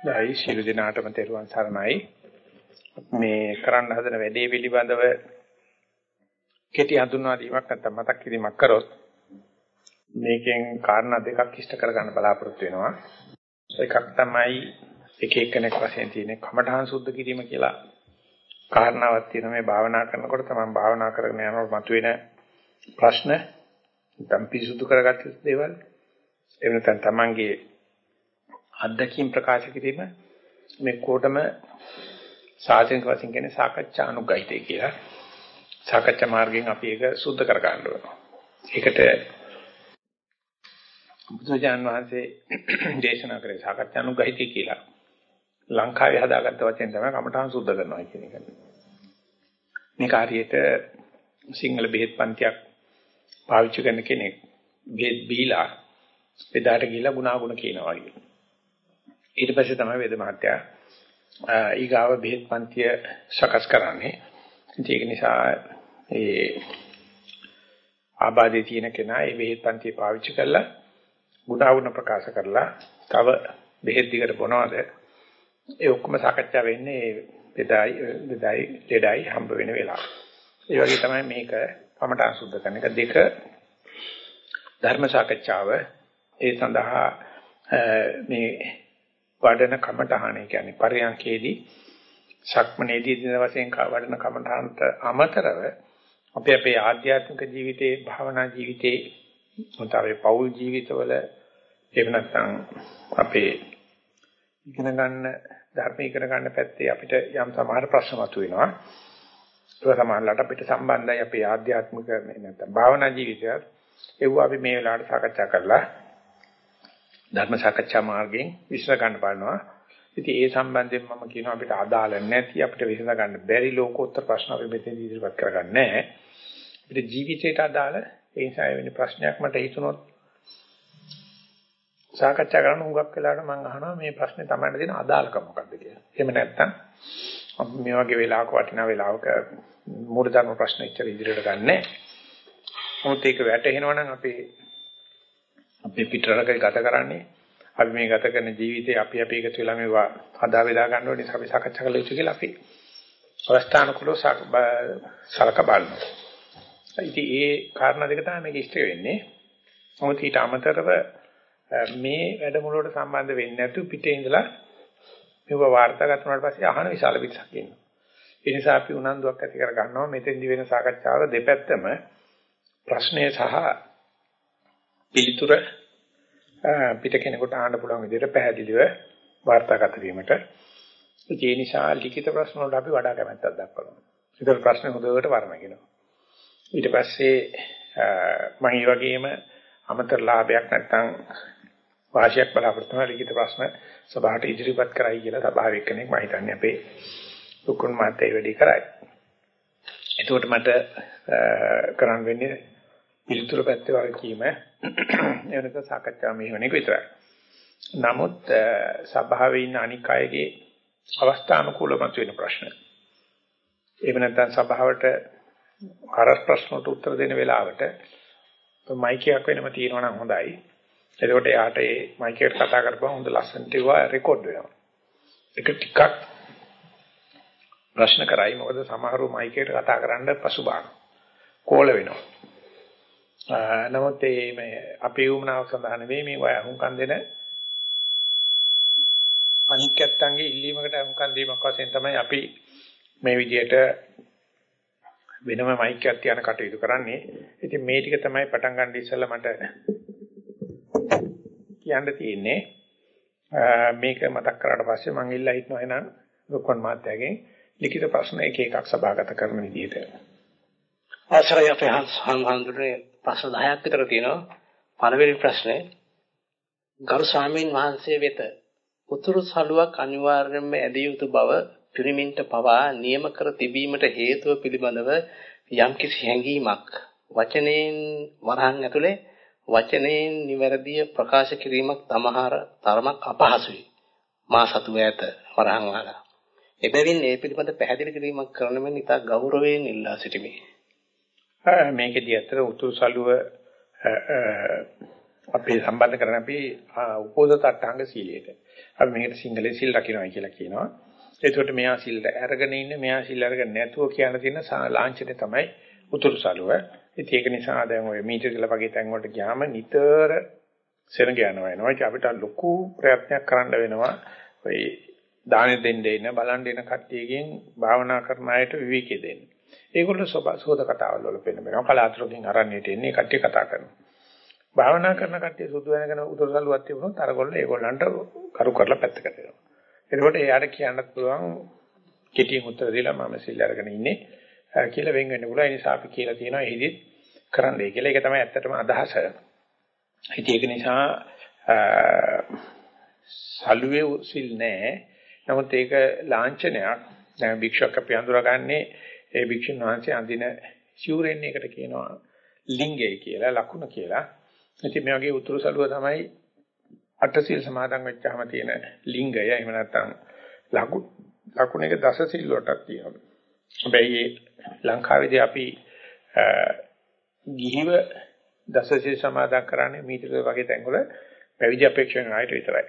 දැයි ශිළු දිනාටම තෙරුවන් සරණයි. මේ කරන්න හදන වැඩේ පිළිබඳව කෙටි හඳුන්වා දීමක් නැත්නම් මතක් කිරීමක් කරොත් මේකෙන් කාරණා දෙකක් ඉෂ්ට කරගන්න බලාපොරොත්තු වෙනවා. එකක් තමයි එක එක්කෙනෙක් වශයෙන් තියෙන කමඨහං සුද්ධ කිරීම කියලා කාරණාවක් තියෙනවා මේ භාවනා කරනකොට තමයි භාවනා කරගෙන යනකොට මතුවෙන ප්‍රශ්න නැත්නම් පිසුදු කරගත්ත දේවල් එහෙම නැත්නම් තමන්ගේ අත්දැකීම් ප්‍රකාශ කිරීම මේ කොටම සාධනික වශයෙන් කියන්නේ සාකච්ඡා අනුගහිතය කියලා. සාකච්ඡා මාර්ගයෙන් අපි ඒක සුද්ධ කර ගන්න ඕනේ. ඒකට බුදුජාන් වහන්සේ දේශනා කරේ සාකච්ඡා අනුගහිතය කියලා. ලංකාවේ හදාගත්ත වචෙන් තමයි කමඨාන් සුද්ධ කරනවා කියන එක. මේ කාර්යයට සිංහල බෙහෙත් පන්තියක් පාවිච්චි කරන කෙනෙක් බෙහෙත් බීලා එදාට ගිහිල්ලා ගුණාගුණ කියනවා වගේ. ඊට පස්සේ තමයි වේද මහත්තයා ඊගාව බෙහෙත් පන්තිය සකස් කරන්නේ. ඒක නිසා ඒ ආබාධයේ තියෙන කෙනා ඒ බෙහෙත් පන්තිය පාවිච්චි කරලා ගුණාගුණ ප්‍රකාශ කරලා තව බෙහෙත් දිගට බොනවාද ඒ ඔක්කොම සාකච්ඡා වෙන්නේ බෙදයි බෙදයි දෙඩයි හම්බ වෙන වෙලාව. ඒ වගේ තමයි මේක කමඨා සුද්ධ කරන එක දෙක ධර්ම සාකච්ඡාව ඒ සඳහා මේ වඩන කමඨහණ කියන්නේ පරියන්කේදී සක්මනේදී දින වශයෙන් වඩන කමඨහනට අමතරව අපි අපේ ආධ්‍යාත්මික ජීවිතේ භාවනා ජීවිතේ උන්තරේ පෞල් ජීවිතවල එහෙම නැත්නම් අපේ ඉගෙන ගන්න ධර්ම ඉගෙන ගන්න පැත්තේ අපිට යම් සමහර ප්‍රශ්න මතුවෙනවා. ඒක සමහරවිට අපිට සම්බන්ධයි අපේ ආධ්‍යාත්මික නැත්නම් භාවනා ජීවිතයත් ඒව අපි මේ වෙලාවට සාකච්ඡා කරලා ධර්ම සාකච්ඡා මාර්ගයෙන් විශ්ල ගන්න බලනවා. ඉතින් ඒ සම්බන්ධයෙන් මම කියනවා අපිට අදාළ නැති අපිට විසඳ ගන්න බැරි ලෝකෝත්තර ප්‍රශ්න අපි මෙතෙන් ඉදිරිපත් කරගන්නේ නැහැ. අපිට ජීවිතයට අදාළ ඒ නිසා වෙන ප්‍රශ්නයක් මට හිතුනොත් සාකච්ඡා කරන හුඟක් වෙලාවට මම අහනවා මේ ප්‍රශ්නේ තමයි දෙන අදාළකම මොකක්ද කියලා. එහෙම නැත්නම් අපි මේ වගේ වෙලාවක වටිනා වෙලාවක මූලධර්ම ප්‍රශ්න ඉච්චර ඉදිරියට ගන්නෑ. මොකද ඒක වැටහෙනවා නම් අපි අපේ පිටරටක ගත කරන්නේ අපි මේ ගත කරන ජීවිතේ අපි අපි එකතු වෙලා මේවා හදා බෙදා ගන්න ඕනේ අපි සාකච්ඡා කළ යුතු කියලා අපි අවස්ථානුකූලව සලක බලනවා. ඉතින් ඒ කාරණා දෙක තමයි මේක ඉෂ්ට වෙන්නේ. මොකද ඊට අමතරව මේ වැඩමුළුවට සම්බන්ධ වෙන්නේ නැතු පිටේ ඉඳලා මේව වාර්තාගත වුණාට පස්සේ අහන විශාල පිටසක් ඉන්නවා. ඒ නිසා අපි උනන්දුවක් ඇති කර ගන්නවා මෙතෙන්දි වෙන සාකච්ඡාවල දෙපැත්තම ප්‍රශ්නය සහ පිළිතුර පිට කෙනෙකුට අහන්න පුළුවන් විදිහට පැහැදිලිව වාර්තාගත වීමට ඒ නිසා ලිඛිත ප්‍රශ්න වලට අපි වඩා කැමැත්තක් දක්වනවා. ඒතර ප්‍රශ්න හොඳට වර්ණගෙනවා. ඊට පස්සේ මම මේ වගේම අමතර ලාභයක් නැත්නම් වාසියක් බලාපොරොත්තු වෙන ලිඛිත ප්‍රශ්න සභාවට ඉදිරිපත් කරයි කියලා සභාවේ කෙනෙක් මම හිතන්නේ අපේ දුක්ඛුන් මාතේ වැඩි කරයි. එතකොට මට කරන්න වෙන්නේ පිළිතුරු පැත්තේ වගේ කීම එවනක සාකච්ඡා මෙහෙවන එක විතරයි. නමුත් සභාවේ ඉන්න අනික් අයගේ අවස්ථානුකූලව මතුවෙන ප්‍රශ්න. එහෙම නැත්නම් සභාවට කරස් ප්‍රශ්නට උත්තර දෙන වෙලාවට මයික් එකක් වෙනම තියෙනවා නම් හොඳයි. එතකොට එයාට ඒ මයික් එකට කතා කරපුවම හොඳ ලස්සනට ඒවා රෙකෝඩ් වෙනවා. ඒක ටිකක් ප්‍රශ්න කරයි මොකද සමහරව මයික් එකට කතා කරන්න පසුබාන. කෝල වෙනවා. නමුත් මේ අපේ උමනාව සඳහා නෙවෙයි මේ වය අහුම්කම් දෙන අනික්යත්තන්ගේ ඉල්ලීමකට අහුම්කම් දීමක් වශයෙන් තමයි අපි මේ විදියට වෙනම මයික් එකක් තියන කටයුතු කරන්නේ. ඉතින් මේ ටික තමයි පටන් ගන්න ඉස්සෙල්ලා මට කියන්න තියෙන්නේ. මේක මතක් කරාට පස්සේ මම ඉල්ලා හිටනවා එනං ලොකන් මාත්‍යාගෙන් ලිඛිත ප්‍රශ්න එක එකක් සභාගත කරන විදිහට. ආශ්‍රය අපේ හඳුනන්නේ ප්‍රශ්න 10ක් විතර තියෙනවා. පළවෙනි ප්‍රශ්නේ ගරු ස්වාමීන් වහන්සේ වෙත උතුරු සළුවක් අනිවාර්යයෙන්ම ඇදිය යුතු බව පිරිමින්ට පවා නියම කර තිබීමට හේතුව පිළිබඳව යම්කිසි හැඟීමක් වචනයෙන් වරහන් ඇතුලේ වචනයෙන් නිවැරදිව ප්‍රකාශ කිරීමක් තමහර තරමක් අපහසුයි. මා සතු ඇත වරහන් වහලා. එබැවින් ඒ පිළිබඳ පැහැදිලි කිරීමක් කරන මෙන් ඉතා ගෞරවයෙන් ඉල්ලා සිටිමි. මේකදී අතර උතුරු සළුව අපි සම්බන්ධ කරන අපි උපෝසත අට්ඨාංග සීලයට. අපි මේකට සිංහලෙන් සිල් රකින්නයි කියලා කියනවා. එතකොට මෙයා සිල් අරගෙන ඉන්නේ මෙයා සිල් අරගෙන නැතුව කියන තියෙන ලාංඡනේ තමයි උතුරු සළුව. ඉතින් ඒක නිසා දැන් ඔය මීටර් කියලා වගේ තැන් වලට ගියාම නිතර සෙනග යනවා වෙනවා. ඒක අපිට ලොකු ප්‍රයත්නයක් කරන්න වෙනවා. ඔය දානෙ දෙන්න ඉන්න බලන් ඉන්න කට්ටියකින් භාවනා කරන අයට විවේකී දෙන්න. ඒගොල්ලෝ සෝද කතාවල් වල පෙන්න වෙනවා. කලාතුරකින් අරන්නේට එන්නේ කට්ටිය කතා කරනවා. භාවනා කරන කට්ටිය සුදු වෙනකන උතුරු සළුවක් තිබුණොත් අරගොල්ලෝ ඒගොල්ලන්ට කරු කරලා පැත්තකට යනවා. එතකොට එයාට කියන්නත් පුළුවන් කෙටියෙන් උත්තර දීලා මම සිල් අරගෙන ඉන්නේ කියලා වෙන් වෙන්න පුළුවන්. ඒ නිසා අපි කියලා තියෙනවා එහිදිත් කරන්නයි කියලා. ඒක තමයි ඇත්තටම අදහස. ඉතින් ඒක නිසා සල්ුවේ සිල් නැහැ. නමුත් ඒක ලාංඡනයක්. දැන් භික්ෂුවක් අපි අඳුරගන්නේ ඒ භික්ෂුන් වහන්සේ අඳින ශූරෙන් එකට කියනවා ලිංගය කියලා ලකුණ කියලා. ඉතින් මේ වගේ උතුරු සළුව තමයි අටසිල් සමාදන් වෙච්චාම තියෙන ලිංගය. එහෙම නැත්නම් ලකුණ ලකුණ එක දස සිල් වලටත් තියෙනවා. හැබැයි ලංකාවේදී අපි ගිහිව දසසිල් සමාදන් කරන්නේ මීටර වගේ තැන්වල පැවිදි අපේක්ෂණ ආයත විතරයි.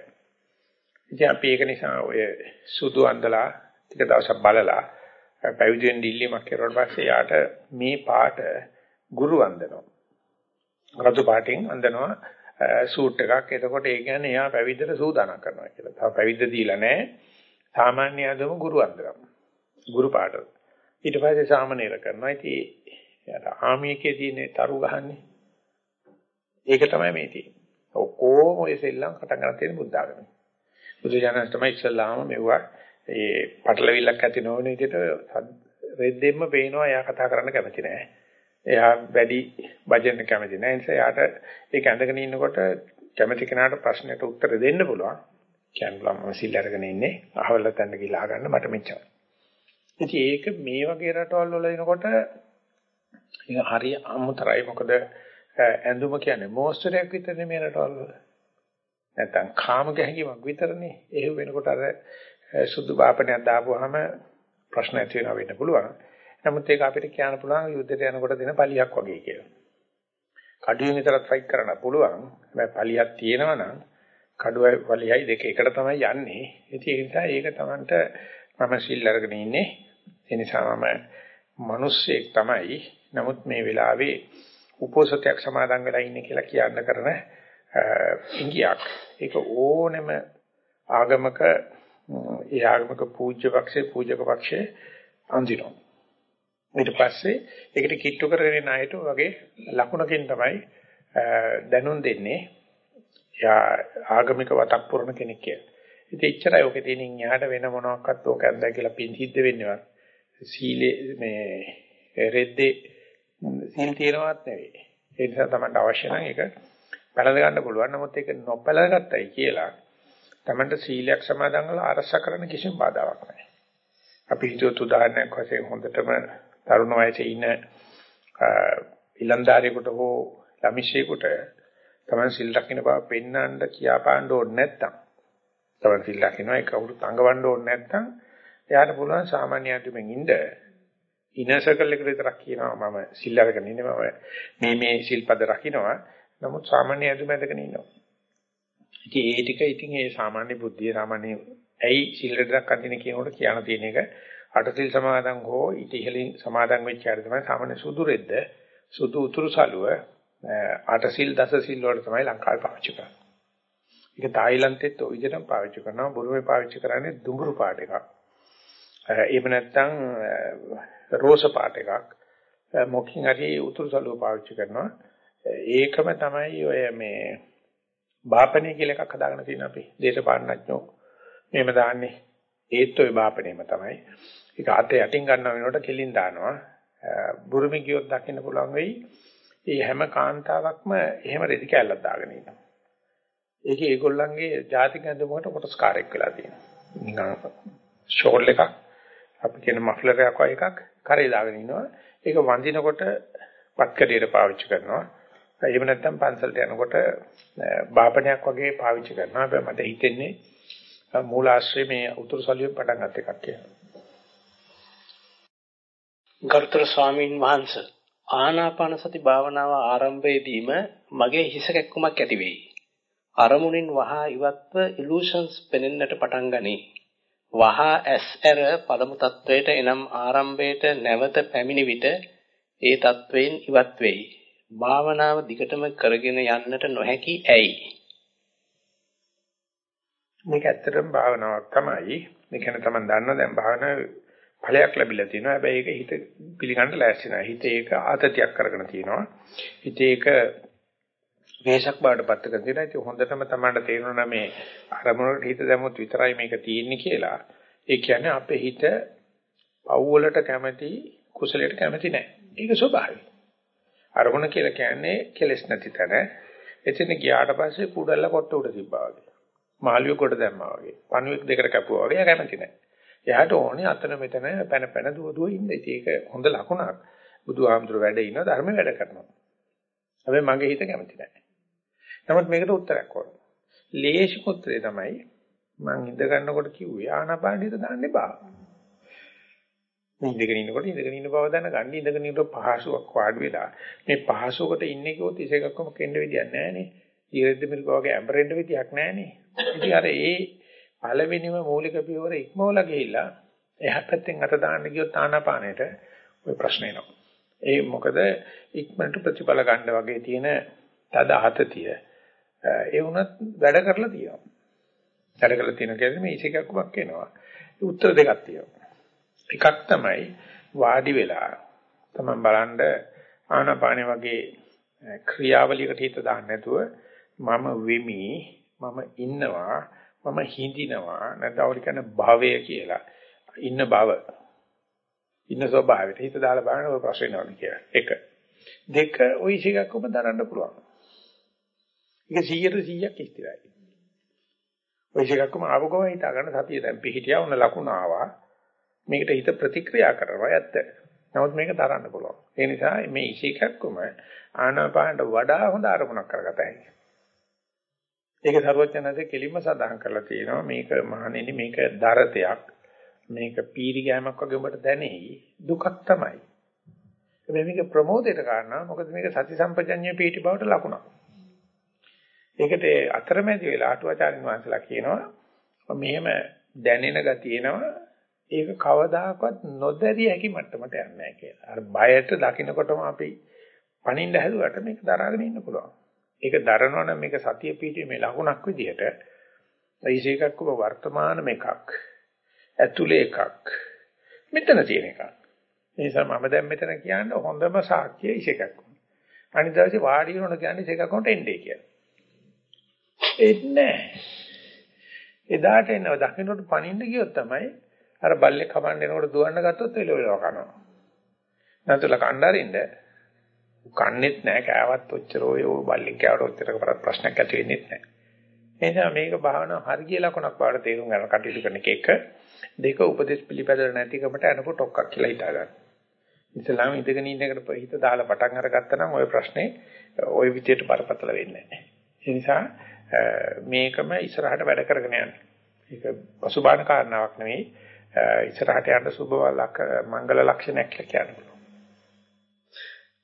ඉතින් අපි ඒක නිසා ඔය සුදු අන්දලා ටික දවසක් බලලා පැවිදි වෙන්න ඉල්ලීමක් කරුවාට පස්සේ යාට මේ පාට ගුරු වන්දනවා. රතු පාටින් අඳනවා සූට් එකක්. එතකොට ඒ කියන්නේ එයා පැවිද්දට සූදානම් කරනවා කියලා. තව පැවිද්ද දීලා නැහැ. සාමාන්‍ය ආදම ගුරු වන්දනවා. ගුරු පාට. ඊට පස්සේ සාමනීර කරනවා. ඉතින් යාට ආමියකේ තියෙන තරු ගහන්නේ. ඒක තමයි මේ තියෙන්නේ. ඔක්කොම ඔය සෙල්ලම් පටන් ගන්න තියෙන බුද්ධ ආගමේ. බුදු ජානක තමයි ඉස්සල්ලාම මෙවුවා ඒ පටලවිල්ලක් ඇති නොවන විදිහට රෙද්දෙම්ම පේනවා එයා කතා කරන්න කැමති නැහැ. එයා වැඩි භජන කැමති නැහැ. ඒ නිසා එයාට ඒක ඇඳගෙන ඉන්නකොට කැමති කෙනාට ප්‍රශ්නයට උත්තර දෙන්න පුළුවන්. කියන්නම් මම සිල් අරගෙන ඉන්නේ. අහවල තැන්න ගිහලා ගන්න මට මෙච්චරයි. ඉතින් ඒක මේ වගේ රටවල් වල එනකොට ඒක හරිය අමුතරයි. මොකද ඇඳුම කියන්නේ මෝස්තරයක් විතරනේ මේ රටවල් වල. නැත්තම් කාම ගැහිීමක් විතරනේ. ඒ වෙනකොට අර සුදු බාපණයක් දාපුවාම ප්‍රශ්න ඇති වෙනවා වෙන්න පුළුවන්. නමුත් ඒක අපිට කියන්න පුළුවන් යුද්ධයට යනකොට දෙන පලියක් වගේ කියලා. කඩුවෙන් විතරක් ෆයිට් කරන්න පුළුවන්. හැබැයි පලියක් තියෙනවා නම් කඩුවයි පලියයි දෙක එකට තමයි යන්නේ. ඉතින් ඒ නිසා ඒක Tamanට මම සිල් අරගෙන ඉන්නේ. ඒ නිසා මම මිනිස්සෙක් තමයි. නමුත් මේ වෙලාවේ උපෝසතයක් සමාදන් වෙලා ඉන්නේ කියලා කියන්න කරන ඉංගියක්. ඒක ඕනෙම ආගමක ඒ ආගමක පූජ්‍ය පක්ෂේ පූජක පක්ෂේ අඳිනවා. ඊට පස්සේ ඒකට කිට්ටු කරගෙන ආයත වගේ ලකුණකින් තමයි දැනුම් දෙන්නේ. යා ආගමික වතක් පුරන කෙනෙක් කියලා. ඉතින් එච්චරයි ඔකේ තියෙනින් යාට වෙන මොනවාක්වත් ඕක ඇඳලා කියලා පින් සිද්ධ වෙන්නේවත්. සීලේ මේ රෙද්දේ සීල් තියනවත් නෙවෙයි. ඒ නිසා තමයි අවශ්‍ය නම් ඒක පැලඳ ගන්න පුළුවන්. නමුත් ඒක නොපැලඳගත්තයි කියලා තමන්ට සීලයක් සමාදන් කරලා අරස කරන්න කිසිම බාධාවක් නැහැ. අපි හිතුවත් උදාහරණයක් වශයෙන් හොඳටම තරුණ වයසේ ඉන්න ඉලන්දාරියෙකුට හෝ ළමිෂයෙකුට තමන් සිල් රකින්න බව පෙන්වන්න කියාපාන්න ඕනේ නැත්තම් තමන් සිල් රකින්න ඒක කවුරුත් අඟවන්න ඕනේ නැත්තම් එයාට පුළුවන් සාමාන්‍ය අතුමින් ඉන්න ඉනර් සර්කල් එකට විතරක් කියනවා මම සිල් අරගෙන ඉන්නේ මම මේ මේ සිල්පද රකින්නවා නමුත් සාමාන්‍ය අතුම ඇදගෙන ඉන්නවා ඉතින් ඒ ටික ඉතින් ඒ සාමාන්‍ය බුද්ධිය සාමාන්‍ය ඇයි සිල් රැඩක් අඳින කියනකොට කියන තියෙන එක අටසිල් සමාදන් හෝ ඊට ඉහළින් සමාදන් වෙච්ච අය තමයි සාමාන්‍ය සුදු රෙද්ද සුදු උතුරු සලුව අටසිල් දසසිල් වල තමයි ලංකාවේ පාවිච්චි කරන්නේ. ඒක තායිලන්තෙත් ඔය විදිහටම පාවිච්චි කරනවා. බුරුමේ පාවිච්චි කරන්නේ දුඹුරු පාට එකක්. එහෙම නැත්නම් රෝස පාට එකක්. මොකකින් හරි උතුරු සලුව පාවිච්චි කරනවා. ඒකම තමයි ඔය මේ බාපණේ කියලා එකක් හදාගෙන තියෙන අපි දේශපාලනඥයෝ. මෙහෙම දාන්නේ ඒත් ඔය බාපණේම තමයි. ඒක අතේ යටින් ගන්නව වෙනකොට කෙලින් දානවා. බුරුමි කියොත් දකින්න පුළුවන් වෙයි. මේ හැම කාන්තාවක්ම එහෙම රෙදි කැල්ලක් දාගෙන ඉන්නවා ඒකේ ඒගොල්ලන්ගේ ජාතික ඇඳුමකට කොටස්කාරයක් වෙලා තියෙනවා. නිකන් ෂෝල් එකක් අපි කියන මෆ්ලර් එකක් වගේ එකක් කරේ දාගෙන ඉන්නවා ඒක වඳිනකොට පත්කඩියට පාවිච්චි කරනවා. එහෙම නැත්නම් පන්සලට යනකොට බාපණයක් වගේ පාවිච්චි කරනවා. හැබැයි මට හිතෙන්නේ මූලාශ්‍රයේ මේ උතුරු සලියෙන් පටන් ගන්න එකක් කියලා. ගරුතර ස්වාමීන් වහන්සේ ආනාපාන සති භාවනාව ආරම්භයේදීම මගේ හිස කැක්කුමක් ඇති වෙයි. අරමුණින් වහා ඉවත්ව illusions පෙනෙන්නට පටන් ගනී. වහා ඇස් ඇර පළමු තත්වයට එනම් ආරම්භයට නැවත පැමිණි විට ඒ තත්වයෙන් ඉවත් වෙයි. භාවනාව දිගටම කරගෙන යන්නට නොහැකි ඇයි? මේක ඇත්තටම භාවනාවක් තමයි. මේ කියන්නේ තමයි දන්නවා දැන් භාවනාව ඵලයක් ලැබිලා තියෙනවා. හැබැයි ඒක හිත පිළිගන්න ලෑස්ති නැහැ. හිත ඒක ආතතියක් කරගෙන තියෙනවා. හිත ඒක වේශක් බාටපත් කරගෙන තියෙනවා. ඒක හොඳටම තමයි තේරෙනවා මේ අරමුණට හිත දැමුවොත් විතරයි මේක තියෙන්නේ කියලා. ඒ කියන්නේ අපේ හිත පව් වලට කැමති කුසලයට කැමති නැහැ. ඒක ස්වභාවික. අරමුණ කියලා කියන්නේ කෙලෙස් නැති තැන. එතන ගියාට පස්සේ කුඩල්ල කොට උඩ තිබ්බා වගේ. මාළුවෙක් කොට දැම්මා වගේ. පණුවෙක් දෙකට කැපුවා වගේ. එයා කැමති නැහැ. එයාට ඕනේ අතන මෙතන පැන පැන දුව දුව ඉන්න. ඒක හොඳ ලකුණක්. බුදුහාමුදුර වැඩ ඉන්න ධර්ම වැඩ කරනවා. හැබැයි මගේ හිත කැමති නැහැ. නමුත් මේකට උත්තරයක් ඕන. ලේසි උත්තරේ තමයි මං ඉඳ ගන්නකොට කිව්වේ ආනාපානෙට දාන්න එපා. ඉඳගෙන ඉන්නකොට ඉඳගෙන ඉන්න බව දැනගන්න ඉඳගෙන ඉන්න පහසුවක් වාඩි වෙලා මේ පහසුවකට ඉන්නේ කිව්වොත් ඉසේකක්ම කෙන්න විදියක් නැහැ නේ. ඊරෙද්ද මිල්ක වගේ ඇඹරෙන්න විදියක් නැහැ නේ. ඉතින් අර ඒ පළවෙනිම මූලික පියවර ඉක්මවලා ගිහිල්ලා එහා පැත්තෙන් අත දාන්න ගියොත් ආනාපානෙට ওই ප්‍රශ්න එනවා. ඒ මොකද ඉක්මනට ප්‍රතිඵල ගන්න වගේ තියෙන තද හතතිය. ඒ වුණත් වැඩ කරලා තියෙනවා. වැඩ කරලා තියෙන කියන්නේ මේ ඉසේකක්මක් එනවා. උත්තර දෙකක් තියෙනවා. එකක් තමයි වාඩි වෙලා තමයි බලන්න ආනාපානෙ වගේ ක්‍රියාවලියකට හිත දාන්න නැතුව මම වෙමි මම ඉන්නවා මම හිඳිනවා නැත්නම් අවුල කියන්නේ භවය කියලා. ඉන්න බව. ඉන්න ස්වභාවයට හිත දාලා බලන ඔය ප්‍රශ්නේ නෝන කියලා. එක. දෙක ওই ඉසිකක් ඔබ දරන්න පුළුවන්. ඒක 100ට 100ක් ඉස්තිරයි ඔය ඉසිකක්ම ආව ගම හිතා ගන්න සතිය දැන් පිහිටියා උන ලකුණ ආවා. මේකට හිත ප්‍රතික්‍රියා කරනවා ඇත්ත. නමුත් මේක දරන්න පුළුවන්. ඒ නිසා මේ ඉසිකක්කම ආනාපානට වඩා හොඳ අරමුණක් කරගත හැකියි. ඒක සරුවචනanse කෙලින්ම සඳහන් කරලා තියෙනවා මේක මහණෙනි මේක දරතයක්. මේක පීරි ගෑමක් වගේ ඔබට දැනෙයි. දුකක් තමයි. හැබැයි මේක ප්‍රමෝදයට කාරණා මොකද මේක සති සම්පජඤ්ඤය පීටි බවට ලකුණක්. ඒකට අතරමැදි වෙලා අටුවාචාරින් වහන්සලා කියනවා මෙහෙම දැනෙන ගතියනවා ඒක කවදාකවත් නොදැරිය හැකි මට්ටමට යන්නේ නැහැ කියලා. අර බයට දකින්නකොටම අපි පණින්න හැදුවට මේක දරාගෙන ඉන්න පුළුවන්. ඒක දරනවනම් මේක සතිය පිටීමේ ලකුණක් විදිහට. ඊසේකක් ඔබ වර්තමාන එකක් ඇතුලේ එකක් මෙතන තියෙන එකක්. ඒ නිසා මම දැන් මෙතන කියන්නේ හොඳම සාක්ෂිය ඊසේකක් අනිත් දවසේ වාඩි වෙනකොට කියන්නේ ඊසේකක් කොට එන්නේ කියලා. එන්නේ එදාට එනවා. දකින්නට පණින්න ගියොත් තමයි අර බල්ලේ කමන්න එනකොට දුවන්න ගත්තොත් එළවෙලව කනවා නැතුල කණ්ඩාරින්ද කන්නේත් නැහැ කෑවත් ඔච්චර ඔය බල්ලෙක් කෑවට ඔච්චර ප්‍රශ්නයක් ඇති වෙන්නේ නැහැ. එනිසා මේක භාවනාව හරිය ලකුණක් වඩ තේරුම් ගන්න කටයුතු කරන එක දෙක උපදේශ පිළිපැදල නැතිකමට අනකොට ඔක්කක් කියලා හිතා ගන්න. ඉස්ලාම ඉඳගෙන ඉන්න එකට හිත දාලා පටන් අරගත්තා නම් ওই ප්‍රශ්නේ ওই විදියට බරපතල වෙන්නේ නැහැ. ඒ නිසා මේකම ඉස්සරහට වැඩ කරගෙන යන්න. ඒක පසුබාහන කාරණාවක් නෙවෙයි. ඉස්සරහට යන්න සුබ මංගල ලක්ෂණයක් කියලා කියන්න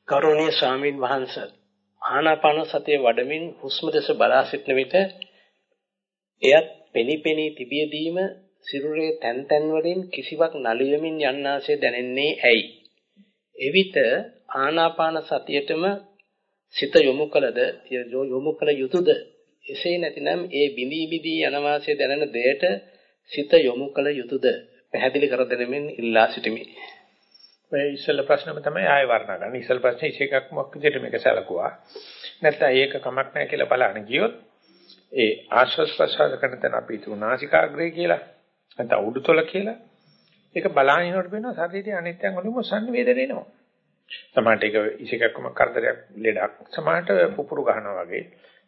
ගෞරවනීය ස්වාමින් වහන්සේ ආනාපාන සතිය වඩමින් හුස්ම දෙස බලා සිටන විට එයත් පෙනිපෙනී තිබියදීම සිරුරේ තැන් තැන් වලින් කිසිවක් නලියමින් යන්නාසේ දැනෙන්නේ ඇයි? එවිට ආනාපාන සතියටම සිත යොමු කළද යොමු කළ යුතුයද? එසේ නැතිනම් ඒ බිඳී බිඳී යන වාසේ දැනෙන දෙයට සිත යොමු කළ යුතුයද? පැහැදිලි කර දෙනෙමින් ඉල්ලා සිටිමි. ඔය ඉස්සෙල්ලා ප්‍රශ්නම තමයි ආයෙ වර්ණනා ගන්න. ඉස්සෙල් ප්‍රශ්නේ ඉෂේකක් මොකක් විදිහට මේක සැලකුවා. නැත්නම් ඒක කමක් නැහැ කියලා බලන්න ගියොත් ඒ ආශ්වාස ප්‍රශ්වාස කරන තැන අපි තුනාසිකාග්‍රේ කියලා නැත්නම් උඩුතල කියලා ඒක බලානිනකොට වෙනවා ශරීරයේ අනිත්‍යං වලින්ම සංවේදනය එනවා. සමහරට ඒක ඉෂේකක්ම කරදරයක් ලෙඩක්. සමහරට පුපුරු ගන්නවා වගේ.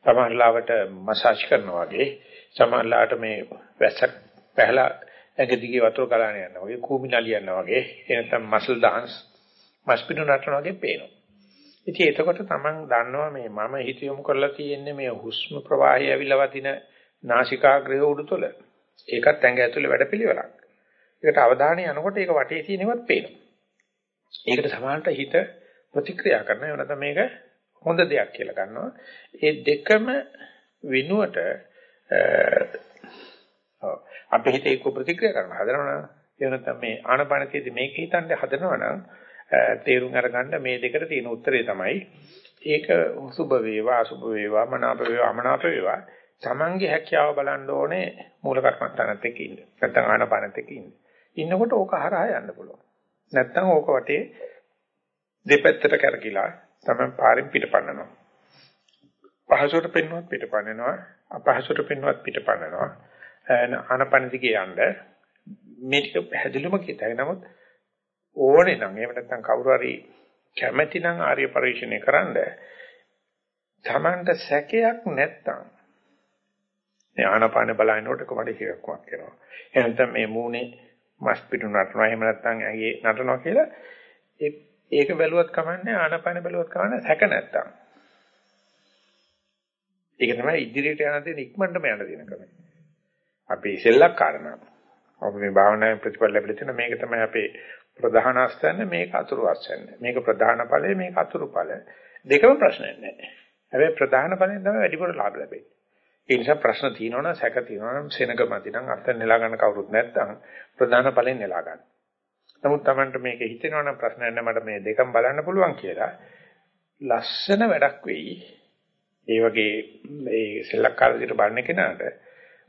සමහරලාවට මසාජ් කරනවා වගේ. සමහරලාට මේ වැස්සක් පැහලා ඇඟ දිගේ වතුර ගලාන යනවා වගේ කූමි නලියනවා වගේ එනතම් මසල් dance මස් පිටු නටන වගේ පේනවා. ඉතින් එතකොට තමන් දන්නවා මේ මම හිත යොමු කරලා තියෙන්නේ මේ හුස්ම ප්‍රවාහය ඇවිල්ලා වදින නාසිකාග්‍රය උඩුතල. ඒකත් ඇඟ ඇතුලේ වැඩපිළිවෙලක්. ඒකට අවධානය යනකොට ඒක වටේ තියෙනවත් පේනවා. ඒකට සමානට හිත ප්‍රතික්‍රියා කරනවා. එවනත මේක හොඳ දෙයක් කියලා ගන්නවා. ඒ දෙකම වෙනුවට අපේ හිතේ එක්ක ප්‍රතික්‍රියා කරන හදනවනම් එහෙම නැත්නම් මේ ආනපානතියදී මේක හිතන්නේ හදනවනම් තේරුම් අරගන්න මේ දෙකට තියෙන උත්තරේ තමයි ඒක සුභ වේවා අසුභ වේවා මනාප වේවා අමනාප වේවා තමන්ගේ හැකියාව බලන්න ඕනේ මූල කර්මස්ථානත් එක්ක ඉන්න. නැත්නම් ආනපානත් එක්ක ඉන්න. ඉන්නකොට ඕක හරහා යන්න පුළුවන්. නැත්නම් ඕක වටේ දෙපැත්තට කරකිලා තමයි පාරෙන් පිටපන්නනවා. පහසුවට පෙන්වුවත් පිටපන්නනවා. අපහසුවට පෙන්වුවත් පිටපන්නනවා. ආනපන දිගේ යන්න මේ ටික පැහැදිලිවම කියතයි. නමුත් ඕනේ නම් එහෙම නැත්නම් කවුරු හරි කැමැති නම් ආර්ය පරිශ්‍රණය කරන්න තමන්ට සැකයක් නැත්තම් මේ ආනපාන බලනකොට කොහොමද හිරක්මක් කරනවා. එහෙනම් මේ මූණේ මස් පිටු නටනවා එහෙම නැත්නම් ඇඟේ නටනවා කියලා ඒක බැලුවත් කමන්නේ ආනපාන බැලුවත් කමන්නේ සැක නැත්තම්. ඒක තමයි ඉදිරියට යන දේ ඉක්මනටම යන දින ක්‍රමය. අපි සෙල්ලක් කාරණා. අපි මේ භාවනාවේ ප්‍රතිඵල ලැබෙලා තියෙන මේක තමයි අපේ ප්‍රධාන අස්තන්න මේක අතුරු අස්තන්න. මේක ප්‍රධාන ඵලය මේක අතුරු ඵල. දෙකම ප්‍රශ්නයක් නැහැ. හැබැයි ප්‍රධාන ඵලයෙන් තමයි වැඩිපුර ලාභ ලැබෙන්නේ. ඒ නිසා ප්‍රශ්න තියෙනවනම් සැක තියෙනවනම් සෙනග මැදි නම් අතන නෙලා ගන්න කවුරුත් නැත්නම් ප්‍රධාන ඵලෙන් නෙලා ගන්න. නමුත් Tamanට මේක හිතෙනවනම් ප්‍රශ්නයක් නැහැ මට මේ දෙකම බලන්න පුළුවන් කියලා ලස්සන වැඩක් වෙයි. ඒ වගේ මේ සෙල්ලක්කාර විදිහට බලන කෙනාට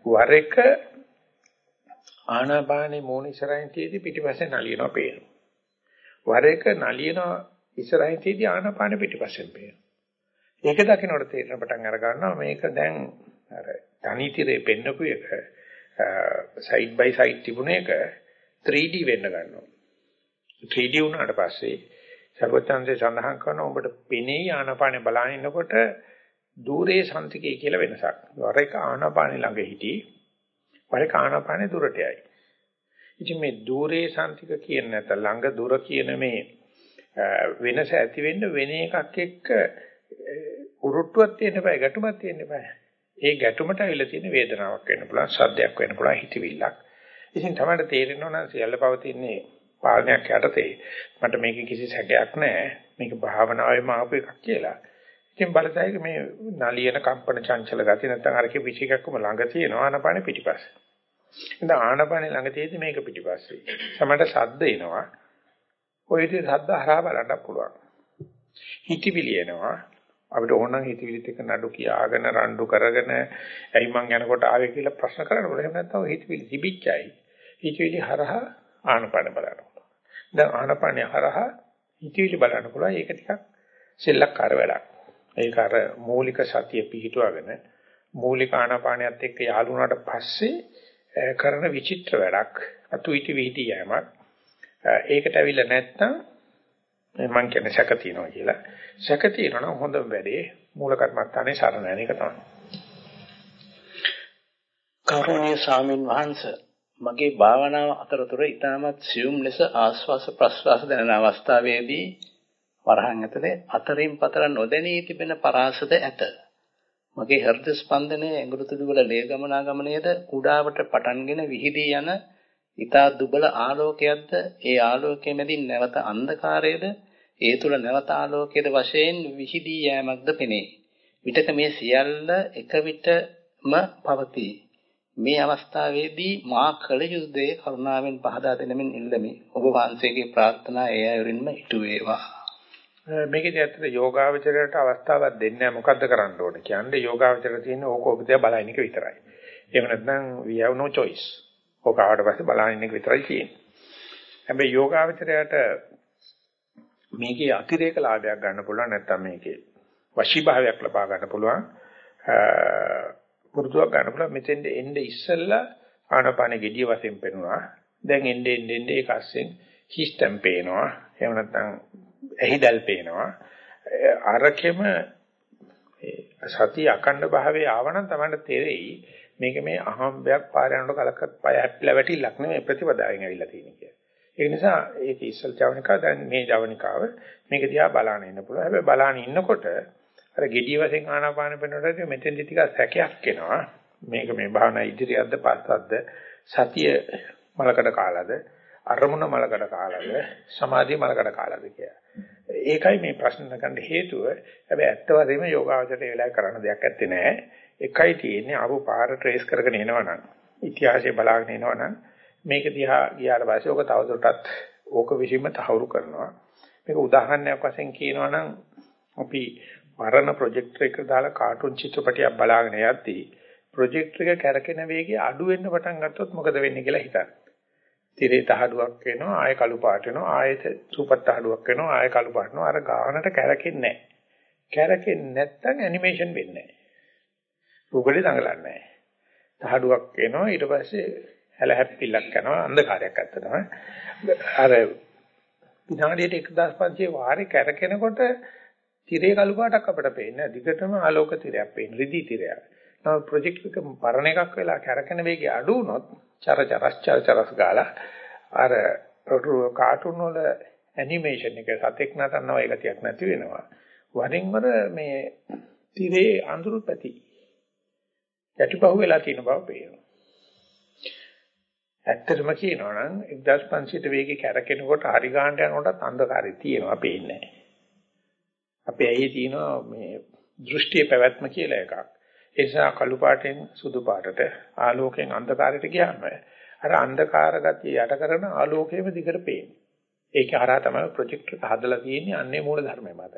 වර එක ආනාපානේ මූණ ඉස්සරහින් තියදී පිටිපස්සේ නලියනවා පේනවා. වර එක නලියනවා ඉස්සරහින් තියදී ආනාපානේ පිටිපස්සෙන් පේනවා. ඒක දකින්නට තේරෙන පටන් අර ගන්නවා මේක දැන් අර තනිතිරේ පෙන්නපු එක සයිඩ් බයි සයිඩ් තිබුණ එක 3D වෙන්න ගන්නවා. 3D වුණාට පස්සේ සර්වඥාන්සේ සඳහන් කරනවා ඔබට පෙනේ ආනාපානේ බලන ඉන්නකොට দূරේ සම්තිකේ කියලා වෙනසක්. වර එක ආනාපානේ ළඟ හිටි වර එක ආනාපානේ දුරට යයි. ඉතින් මේ দূරේ සම්තික කියන නැත ළඟ දුර කියන මේ වෙනස ඇති වෙන්න වෙන එකක් එක්ක උරුට්ටුවක් තියෙන්න බෑ ගැටුමක් තියෙන්න බෑ. ඒ ගැටුමට අවිල තියෙන වේදනාවක් වෙන්න පුළුවන්, සද්දයක් වෙන්න පුළුවන්, හිතවිල්ලක්. ඉතින් තමයි තේරෙනවා නම් සියල්ල පවතින්නේ පාලනයක් යටතේ. මට මේක කිසි සැකයක් නැහැ. මේක භාවනාවේම ආපු එකක් කියලා. ඉතින් බලතයික මේ නලියන කම්පන චංචල ගති නැත්නම් අර කිය පිටිකක්කම ළඟ තියෙනවා ආනපානෙ පිටිපස්ස. ඉතින් ආනපානෙ ළඟ තියෙදි මේක පිටිපස්සේ. සමහරට සද්ද එනවා. ඔය විදිහට සද්ද හරහා බලන්න පුළුවන්. හිතවිලි එනවා. අපිට ඕනනම් හිතවිලිත් එක්ක නඩු කියාගෙන රණ්ඩු කරගෙන ඇයි මං යනකොට ආවේ කියලා ප්‍රශ්න කරන්න ඕනේ. එහෙම නැත්නම් හිතවිලි තිබිච්චයි. හිතවිලි හරහා ආනපාන බලන්න පුළුවන්. දැන් ආනපානේ හරහා හිතවිලි බලන්න පුළුවන්. ඒක ටිකක් සෙල්ලක්කාර වැඩක්. ඒක අර මූලික සතිය පිහිටුවගෙන මූලික ආනාපානයත් එක්ක යාළු වුණාට පස්සේ කරන විචිත්‍ර වැඩක් අතු ඉති විහිදී යෑමක්. ඒකට ඇවිල්ලා නැත්තම් මම කියන්නේ සැක තියනවා කියලා. සැක තියනවා නම් හොඳම වැඩේ මූල කර්මස්ථානේ සරණ යන එක තමයි. කරුණීය ස්වාමින් වහන්සේ මගේ භාවනාව අතරතුර ඊටමත් සියුම් ලෙස ආස්වාස ප්‍රස්වාස දැනෙන අවස්ථාවේදී වරහන් ඇතුලේ අතරින් පතර නොදැනී තිබෙන පරාසද ඇත. මගේ හෘද ස්පන්දනයේ ඇඟුරු තුඩු වල ලේ ගමනාගමනයේද කුඩාවට පටන්ගෙන විහිදී යන ඊතා දුබල ආලෝකයක්ද ඒ ආලෝකයේ මැදින් නැවත අන්ධකාරයේද ඒ තුල නැවත ආලෝකයේද වශයෙන් විහිදී යෑමක්ද පෙනේ. විතක මේ සියල්ල එක විටම පවතී. මේ අවස්ථාවේදී මා කළ යුතු දේ කරුණාවෙන් පහදා දෙනමින් ඉල්ලමි. ඔබ වහන්සේගේ ප්‍රාර්ථනා ඒ අයුරින්ම ඉටු වේවා. මේකදී ඇත්තට යෝගාවචරයට අවස්ථාවක් දෙන්නේ නැහැ මොකද්ද කරන්න ඕනේ කියන්නේ යෝගාවචරයට තියෙන ඕක ඔබ තියා බලන එක විතරයි. එහෙම නැත්නම් we have no choice. ඕක ආවට පස්සේ බලන එක විතරයි තියෙන්නේ. හැබැයි යෝගාවචරයට මේකේ අතිරේක ලාභයක් ගන්න පුළුවන් නැත්නම් මේකේ වශීභාවයක් ලබා ගන්න පුළුවන්. පුරුදුවක් ගන්න පුළුවන් මෙතෙන්ද එන්නේ ඉස්සෙල්ලා ආනපාන gediya වශයෙන් පෙනුණා. දැන් එන්නේ එන්නේ ඒක අස්සෙන් හිස්තම් පේනවා. එහෙම නැත්නම් ඇහිදල් පේනවා. අරකෙම සතිය අකණ්ඩ භාවයේ ආවනම් තමයි තේරෙයි මේක මේ අහම්බයක් පාර යනකොට කලකට පය හැප්පිලා වැටිලක් නෙමෙයි ප්‍රතිපදාවෙන් ඇවිල්ලා තියෙන කියලා. ඒ නිසා ඒක ඉස්සල් ජවනිකා දැන් මේ ජවනිකාව මේක දිහා බලාගෙන ඉන්න පුළුවන්. හැබැයි බලාගෙන ඉන්නකොට අර gediy වශයෙන් ආනාපාන පෙන්වනකොට මෙතෙන්දි ටිකක් සැකයක් එනවා. මේක මේ භාවනා ඉදිරියක්ද පස්සක්ද සතිය මලකඩ කාලාද අරමුණ මලකඩ කාලාද සමාධිය මලකඩ කාලාද කියලා. ඒකයි මේ ප්‍රශ්න නගන්න හේතුව. හැබැයි ඇත්ත වශයෙන්ම යෝගාවචරයේ වෙලාවේ කරන්න දෙයක් ඇත්තේ නැහැ. එකයි තියෙන්නේ ආපු පාර ට්‍රේස් කරගෙන එනවනම් ඉතිහාසය බලාගෙන එනවනම් මේක දිහා ගියාට පස්සේ ඔක තවදුරටත් ඕක විසීම තහවුරු කරනවා. මේක උදාහරණයක් වශයෙන් කියනවනම් අපි පරණ ප්‍රොජෙක්ටර් එක දාලා කාටුන් චිත්‍රපටයක් බලාගෙන යද්දී ප්‍රොජෙක්ටර් එක කැරකෙන වේගය අඩු වෙන්න පටන් ගත්තොත් මොකද වෙන්නේ කියලා හිතන්න. තිරේ තහඩුවක් වෙනවා ආයෙ කළු පාට වෙනවා ආයෙත් සුපත් තහඩුවක් වෙනවා ආයෙ කළු පාට වෙනවා අර ගානට කැරකෙන්නේ නැහැ. කැරකෙන්නේ නැත්නම් ඇනිමේෂන් වෙන්නේ නැහැ. රූකඩේ දඟලන්නේ නැහැ. තහඩුවක් එනවා ඊට පස්සේ හැල හැප්පිල්ලක් යනවා අන්ධකාරයක් ඇත්තටම. අර විනාඩියට 1500 වාරේ කැරකෙනකොට තිරේ කළු පාටක් අපිට පේන්නේ. දිගටම ආලෝක තිරයක් පේන රිදි තිරයක්. නමුත් ප්‍රොජෙක්ට් එක පරණ එකක් වෙලා කැරකෙන වේගය අඩු වුණොත් චර චරස් චර චරස් ගාලා අර කාටුන් වල ඇනිමේෂන් එක සතෙක් නටනවා ඒ ගතියක් නැති වෙනවා. වරින් වර මේ තිරේ අඳුරු පැති යටිපහුව වෙලා තියෙන බව පේනවා. ඇත්තටම කියනවා නම් 1500 වේගය කැරකෙනකොට හරි ගන්නට යනකොටත් අන්ධකාරය තියෙනවා පේන්නේ නැහැ. අපේ ඇහි තියෙනවා මේ දෘෂ්ටියේ පැවැත්ම කියලා එකක්. ඒ නිසා කළු පාටෙන් සුදු පාටට ආලෝකයෙන් අන්ධකාරයට ගියාම අර අන්ධකාර ගතිය යට කරන ආලෝකයේම දිගට පේන්නේ. ඒක හරහා තමයි ප්‍රොජෙක්ටර් එක හදලා තියෙන්නේ අන්නේ මූල ධර්මය මත.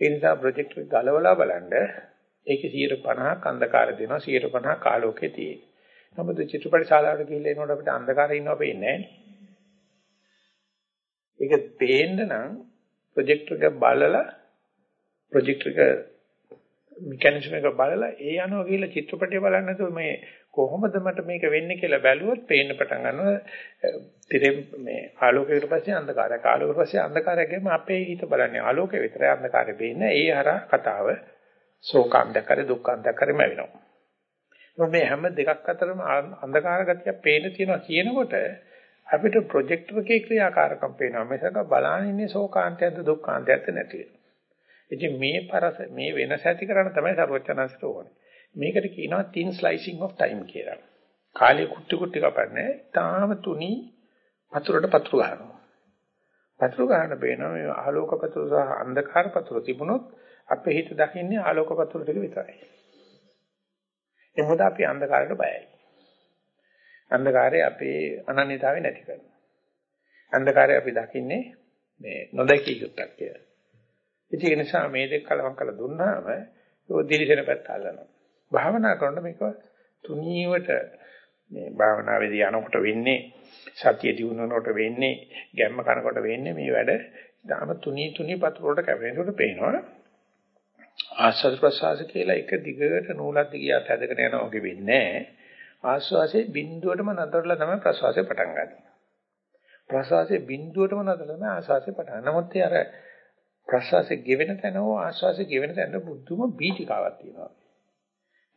ඒ නිසා ප්‍රොජෙක්ටර් එක ගලවලා බලනද ඒකේ 150ක් අන්ධකාර දෙනවා 150ක් ආලෝකයේ තියෙනවා. නමුත් චිත්‍රපට ශාලාවට ගිහිල්ලා එනකොට අපිට අන්ධකාරය ඉන්නවා පේන්නේ නැහැ. ඒක පේන්න නම් ප්‍රොජෙක්ටර් එක බලලා ප්‍රොජෙක්ටර් එක මෙකැනිසම් එක බලලා ඒ අනුව ගිහිල්ලා චිත්‍රපටය බලන්න නැතුව මේ කොහොමද මට මේක වෙන්නේ කියලා බැලුවොත් පේන්න පටන් ගන්නවා. තිරේ මේ ආලෝකයට පස්සේ අන්ධකාරය. ආලෝකයට පස්සේ අන්ධකාරය කියම අපේ හිත බලන්නේ. ආලෝකය විතරයි අන්ධකාරය පේන්නේ ඒ හරහා කතාව ශෝකාන්තයක් හරි දුක්ඛාන්තයක් හරි ලැබෙනවා මේ හැම දෙකක් අතරම අන්ධකාර ගතියක් පේන තියෙනවා කියනකොට අපිට ප්‍රොජෙක්ටර් එකේ ක්‍රියාකාරකම් පේනවා. මිසක බලන්නේ ඉන්නේ ශෝකාන්තයක්ද දුක්ඛාන්තයක්ද නැති වෙනවා. ඉතින් මේ පරස මේ වෙනස ඇති කරන්න තමයි සරුවචනන්සට ඕනේ. මේකට කියනවා thin slicing of time කියලා. කාලේ කුට්ටි කුට්ටි කපන්නේ තාම තුනි පතුරට පතුරු ගන්නවා. පතුරු ගන්න බේනවා මේ ආලෝක පතුරු සහ අන්ධකාර පතුරු තිබුණොත් අපේ හිත දකින්නේ ආලෝක පතුරු ටික විතරයි. ඒ මොකද අපි අන්ධකාරයට බයයි. අන්ධකාරය අපේ අනන්‍යතාවය නැති කරනවා. අන්ධකාරය අපි දකින්නේ මේ නොදැකිය යුක්තක් කියලා. ඉතින් ඒ නිසා මේ දෙක කලවම් කරලා දුන්නාම ඒක දිලිසෙන පැත්ත අල්ලනවා. භාවනා කරනකොට මේක තුනීවට මේ භාවනාවේදී යනකොට වෙන්නේ සතිය දිනුනකොට වෙන්නේ ගැම්ම කනකොට වෙන්නේ මේ වැඩ දාම තුනී තුනී පතුරට කැපෙනකොට පේනවා ආස්වාද ප්‍රසආස කියලා එක දිගට නූලක් දිගට හැදගෙන යනවා වගේ වෙන්නේ ආස්වාසේ බිඳුවටම නතරලා තමයි ප්‍රසවාසය පටන් ගන්න. ප්‍රසවාසයේ බිඳුවටම නතරලා තමයි ආස්වාසේ පටන් ගන්න. නමුත් ඒ අර ප්‍රසවාසයේ ගෙවෙන තැන හෝ ආශ්වාසයේ ගෙවෙන තැන බුද්ධම බීජිකාවක් තියෙනවා.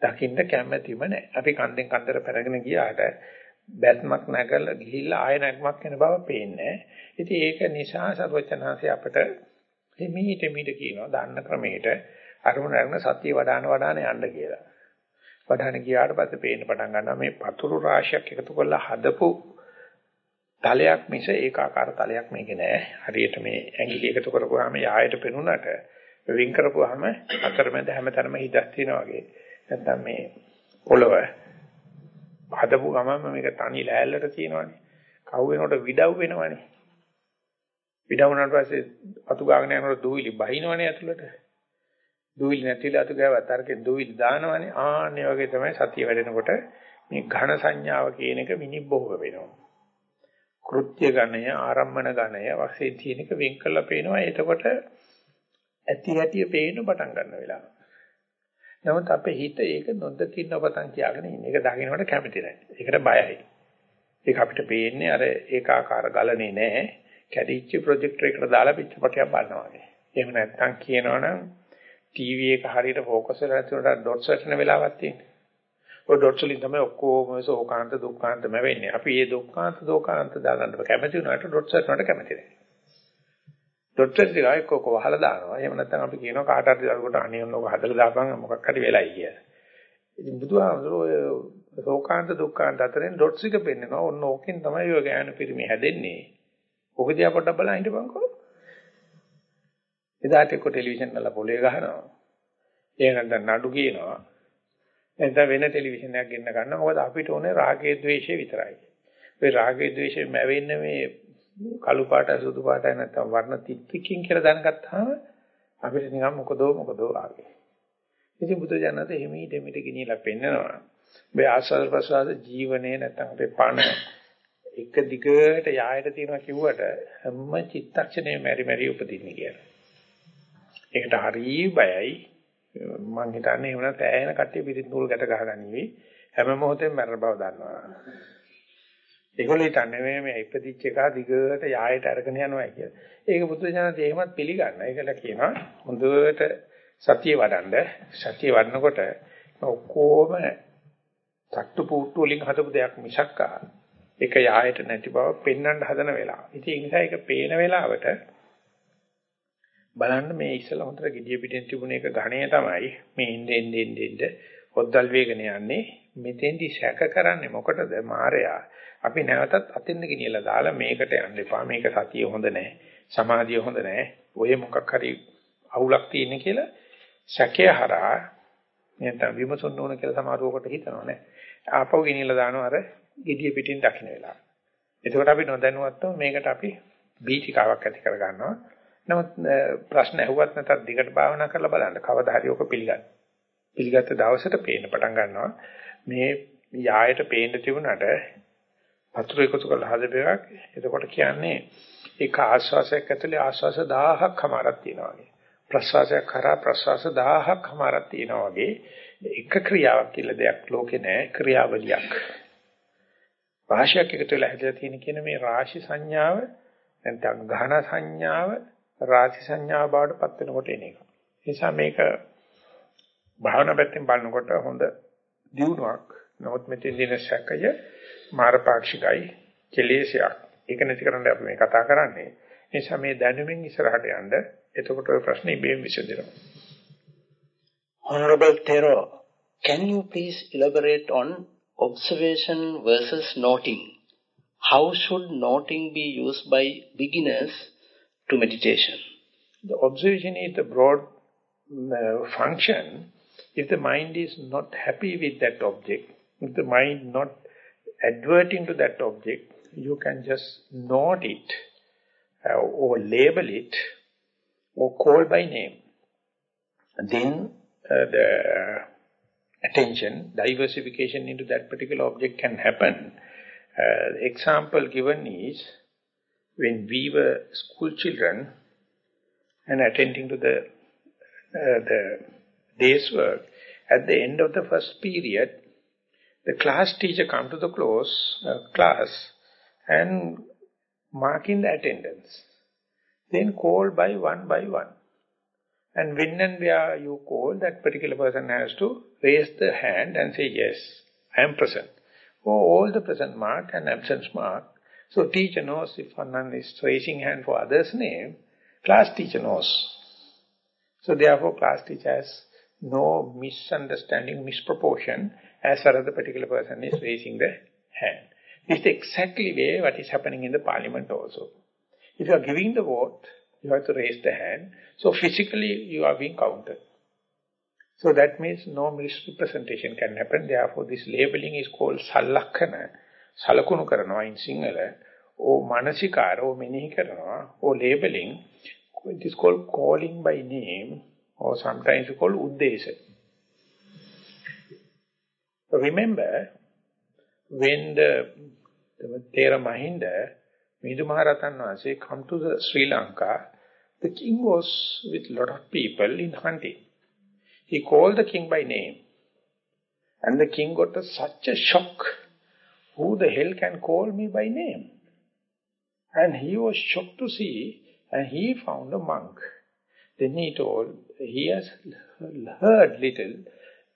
දකින්න කැමැතිම නැහැ. අපි කන්දෙන් කන්දට පැනගෙන ගියාට බැස්මක් නැගලා ගිහිල්ලා ආය නැගමක් වෙන බව පේන්නේ ඉතින් ඒක නිසා සර්වචනහන්සේ අපිට හිමීට මීට කියනවා දාන්න ක්‍රමයට අරමුණ අරගෙන සතිය වඩාන වඩාන යන්න කියලා. වඩාන ගියාට පස්සේ පේන්න පටන් ගන්නවා මේ පතුරු රාශියක් එකතු කරලා හදපු තලයක් මිස ඒකාකාර තලයක් මේකේ නෑ. හරියට මේ ඇඟිලි එකතු කරපුවාම යායට පෙනුනට වින් කරපුවාම අතරමැද හැමතැනම හිතක් තියෙනවා වගේ. නැත්තම් මේ පොළව හදපු ගමන්ම මේක තනි ලෑල්ලට තියෙනවානේ. කව් වෙනකොට විඩව් වෙනවනේ. විඩව් වුණාට පස්සේ අතු ගාගෙන යනකොට දූවිලි බහිනවනේ ඇතුළට. දූවිලි නැතිලා අතු ගාවත් අරකේ දූවිලි දානවනේ. ආන්නේ වගේ තමයි සතිය වැඩෙනකොට මේ ඝන සංඥාව කියන එක විනිබ්බෝග වෙනවා. කෘත්‍ය ගණය ආරම්මන ගණය වශයෙන් තියෙන එක වෙන් කරලා පේනවා එතකොට ඇති හැටි පේන්න පටන් ගන්න වෙලාව. නමුත් අපේ හිත ඒක නොදකින්න පතන් කියාගෙන ඉන්නේ. ඒක දකින්නට කැමති නැහැ. ඒකට බයයි. ඒක අපිට පේන්නේ අර ඒකාකාර ගලනේ නැහැ. කැඩිච්ච ප්‍රොජෙක්ටර් එකට දාලා පිටපටයක් බලනවා වගේ. එහෙම නැත්නම් කියනවනම් ටීවී එක හරියට ફોකස් වෙලා නැතිවට ඩොට්ස් වැටෙන වෙලාවක් තියෙනවා. ඔය ඩොට්ස් වලින් තමයි ඔක්කොම සෝකාන්ත දුක්ඛාන්තම වෙන්නේ. අපි මේ දුක්ඛාන්ත දෝකාන්ත දාගන්න කැමති වුණාට ඩොට්ස් වලට කැමති නැහැ. ඩොට්ස් ටික එක්ක ඔක වහලා දානවා. එහෙම නැත්නම් අපි කියනවා කාට හරි දරුවට අනේ ඔන්න ඔක හදලා දාපන් මොකක් හරි වෙලයි කියලා. ඉතින් බුදුහාමුදුරුවෝ ඔය සෝකාන්ත දුක්ඛාන්ත අතරින් ඩොට්ස් එක පෙන්නනවා. ඔන්න ඕකෙන් තමයි ඔය ගෑනු පිරිමි හැදෙන්නේ. ඔක දිහා පොඩ්ඩක් බලන් හිටපන්කෝ. එදාට එක්ක ටෙලිවිෂන් වල පොලේ ගහනවා. එහෙම නැත්නම් නඩු කියනවා. නැත්නම් වෙන ටෙලිවිෂන් එකක් ගෙන්න ගන්න. මොකද අපිට ඕනේ රාගයේ ද්වේෂය විතරයි. ඒ රාගයේ ද්වේෂය මැවෙන්නේ මේ කළු පාට සුදු පාටයි නැත්නම් වර්ණ තිත්තිකින් කියලා දැනගත්තාම අපිට නිකන් මොකදෝ මොකදෝ ආගේ. ඉතින් බුදු ජානත එහිමීට එමිට ගෙනියලා පෙන්නනවා. මේ ආස්වාද ප්‍රසවාස ජීවනේ නැත්නම් අපේ පණ එක දිගට යායට තියනවා කිව්වට හැම චිත්තක්ෂණයම මෙරි මෙරි උපදින්නේ කියලා. ඒකට හරි බයයි. මං හිතන්නේ ඒ වුණත් ඈන කට්ටිය පිටින් නූල් ගැට ගහගනිවි. හැම මොහොතෙම මරණ බව දන්නවා. ඒගොල්ලෝ හිතන්නේ මේ මේ ඉපදිච්ච එක දිගට යායට අරගෙන යනවා කියලා. ඒක බුදු දහමත් එහෙමත් පිළිගන්න. ඒකල කියනවා හොඳට සතිය වඩන්න. සතිය වඩනකොට ඔක්කොම තට්ටු පුට්ටු වලින් හදපු දෙයක් මිසක්කා ඒක යායට නැති බව පෙන්වන්න හදන වෙලාව. ඉතින් ඒ නිසා ඒක පේන වෙලාවට බලන්න මේ ඉස්සලා හොඳට gediya පිටින් තිබුණ එක ඝණය තමයි මේ ඉන්නේ ඉන්නේ ඉන්නේ හොද්දල් වේගන යන්නේ. මෙතෙන්දි සැක කරන්නේ මොකටද? මායя අපි නැවතත් අතින්ද ගෙනියලා දාලා මේකට යන්න එපා. මේක සතිය හොඳ නැහැ සමාධිය හොඳ නැහැ ඔය මොකක් හරි අවුලක් තියෙන කියලා සැකය හරහා නැත්නම් විමසන්න ඕන කියලා සමහරවකට හිතනවා නේ. ආපහු ගෙනියලා දානවා අර gediya පිටින් දකින්න වෙලාව. එතකොට අපි නොදැනුවත්වම මේකට අපි බීචිකාවක් ඇති කර ගන්නවා. නමුත් ප්‍රශ්න ඇහුවත් නැතත් දිගට භාවනා කරලා බලන්න කවදා හරි ඔක පිළිගන්න. පිළිගත්ත දවසට පේන්න පටන් ගන්නවා මේ යායට පේන්න තිබුණාට වතුර එකතු කරලා හදපෙයක් එතකොට කියන්නේ ඒක ආශ්වාසයක් ඇතුලේ ආශ්වාස 1000ක් හමාරක් තියෙනවා වගේ. ප්‍රශ්වාසයක් කරා ප්‍රශ්වාස 1000ක් හමාරක් තියෙනවා වගේ එක ක්‍රියාවක් කියලා දෙයක් ලෝකේ නැහැ ක්‍රියාවලියක්. රාශියක් එකතු වෙලා හැදලා තියෙන කියන මේ රාශි සංඥාව නැත්නම් ඝන සංඥාව රාශි සංඥාව බවට පත් වෙනකොට එන එක. ඒ නිසා මේක භාවනා පැත්තෙන් බලනකොට හොඳ දියුණුවක්. නමුත් මෙතෙන් දින සැකය මාරපාක්ෂිකයි කෙලෙසයක්. ඒක නැති කරන්න අපි මේ කතා කරන්නේ. ඒ නිසා මේ දැනුමින් ඉස්සරහට යන්න එතකොට ඔය ප්‍රශ්නේ ඉබේම විසඳෙනවා. Honorable Tero, can you please elaborate on observation versus noting. How should noting be used by beginners to meditation? The observation is the broad uh, function. If the mind is not happy with that object, if the mind not adverting to that object, you can just note it uh, or label it or call by name. Then uh, the attention, diversification into that particular object can happen. Uh, example given is when we were school children and attending to the uh, the day's work, at the end of the first period, the class teacher come to the close uh, class and marking the attendance. Then call by one by one. And when and where you call, that particular person has to raise the hand and say, yes, I am present. For all the present mark and absence mark. So teacher knows if one is raising hand for others' name, class teacher knows. So therefore class teacher has no misunderstanding, misproportion as far as the particular person is raising the hand. This is exactly way what is happening in the parliament also. If you are giving the vote, you have to raise the hand. So physically you are being counted. So that means no misrepresentation can happen. Therefore this labeling is called sallakkhana. Salakunu karanawa in Sinhala. Or manasikara or menehi karanawa. Or labeling. It is called calling by name. Or sometimes called uddesa. Remember, when the, the Mahinda, Midhu Maharatan Vase come to the Sri Lanka, the king was with lot of people in hunting. He called the king by name. And the king got a, such a shock. Who the hell can call me by name? And he was shocked to see, and he found a monk. Then he told, he has heard little,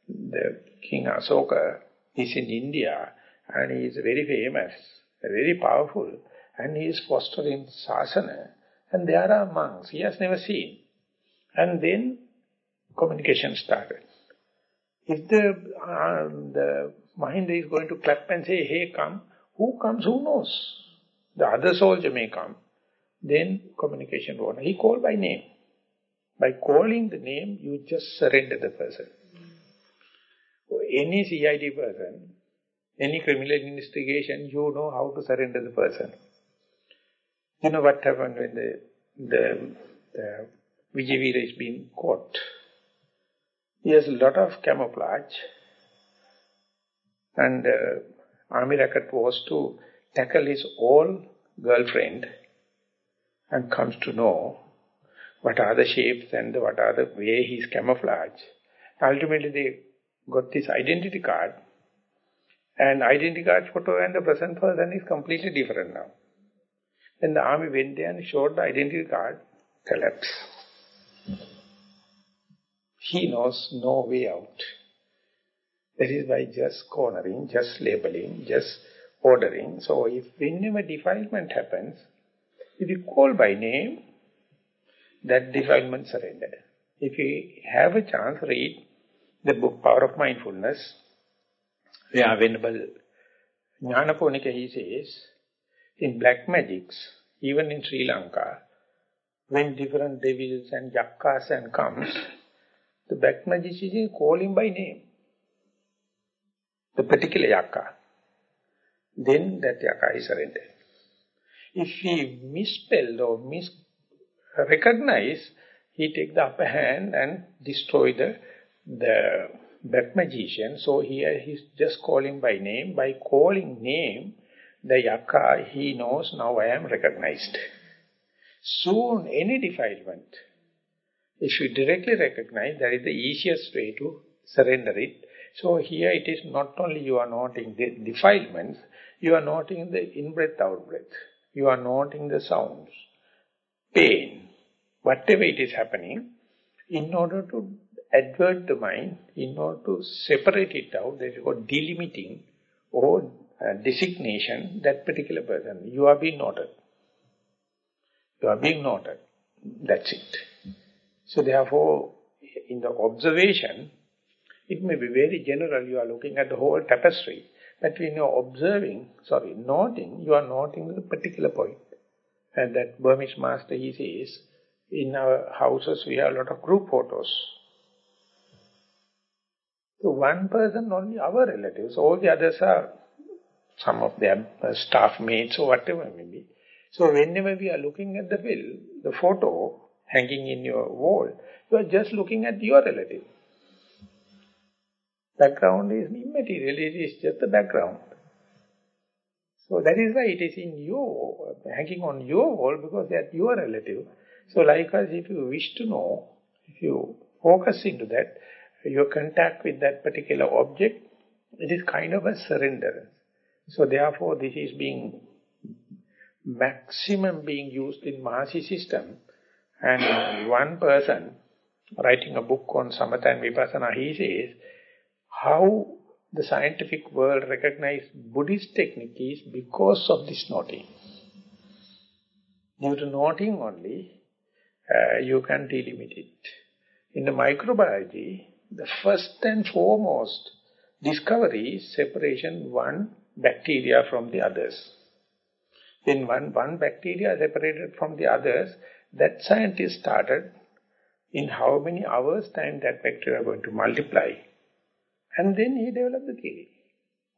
the King Asoka is in India, and he is very famous, very powerful, and he is fostering sasana, and there are monks he has never seen. And then communication started. If the, uh, the mind is going to clap and say, hey, come, who comes, who knows? The other soldier may come. Then communication won't. He called by name. By calling the name, you just surrender the person. any CID person, any criminal investigation, you know how to surrender the person. You know what happened when the, the, the Vijayveera is being caught? He has a lot of camouflage and uh, army record was to tackle his old girlfriend and comes to know what are the shapes and what are the way he's camouflage. Ultimately they got this identity card and identity card photo and the present person is completely different now. When the army went there and showed the identity card, collapse. He knows no way out. That is by just cornering, just labeling, just ordering. So if whenever defilement happens, if you call by name, that defilement surrender. If you have a chance, read the book Power of Mindfulness, where Venerable Jnanaponika, he says, in black magics, even in Sri Lanka, when different devils and yakkas and comes, the black magician call him by name. The particular yakka. Then that yakka is surrendered. If he misspelled or misrecognized, he take the upper hand and destroy the, the black magician. So here he's just calling by name. By calling name, the yakka, he knows now I am recognized. Soon any defilement, if you directly recognize, that is the easiest way to surrender it. So here it is not only you are noting the defilements, you are noting the in-breath, out-breath. You are noting the sounds, pain, whatever it is happening, in order to advert the mind, in order to separate it out, there is called delimiting or uh, designation that particular person. You are being noted. You are being noted. That's it. So therefore, in the observation, it may be very general, you are looking at the whole tapestry. But when you are observing, sorry, noting, you are noting the particular point. And that Burmese master, he says, in our houses we have a lot of group photos. So one person, only our relatives, all the others are some of their uh, staff mates or whatever it may be. So whenever we are looking at the film, the photo hanging in your wall, you are just looking at your relative. Background is immaterial, it is just the background. So that is why it is in you, hanging on your wall because that you are relative. So likewise, if you wish to know, if you focus into that, your contact with that particular object, it is kind of a surrender. So therefore, this is being maximum being used in Mahasi system. And one person writing a book on Samatha and Vipassana, he says, how the scientific world recognize Buddhist technique is because of this noting. Due to noting only, uh, you can delimit it. In the microbiology, the first and foremost discovery is separation one bacteria from the others. When one, one bacteria separated from the others, that scientist started in how many hours time that bacteria are going to multiply. And then he developed the theory.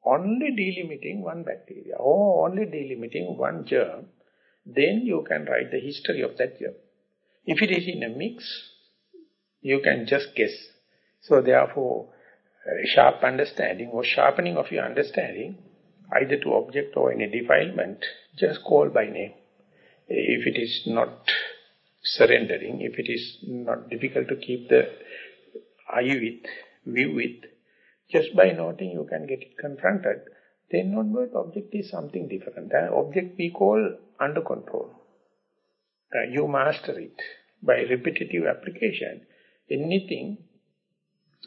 Only delimiting one bacteria or only delimiting one germ, then you can write the history of that germ. If it is in a mix, you can just guess. So therefore, sharp understanding or sharpening of your understanding, either to object or any defilement, just call by name. If it is not surrendering, if it is not difficult to keep the eye with, view with, just by noting you can get it confronted, then onward object is something different. The object we call under control. Uh, you master it by repetitive application. Anything,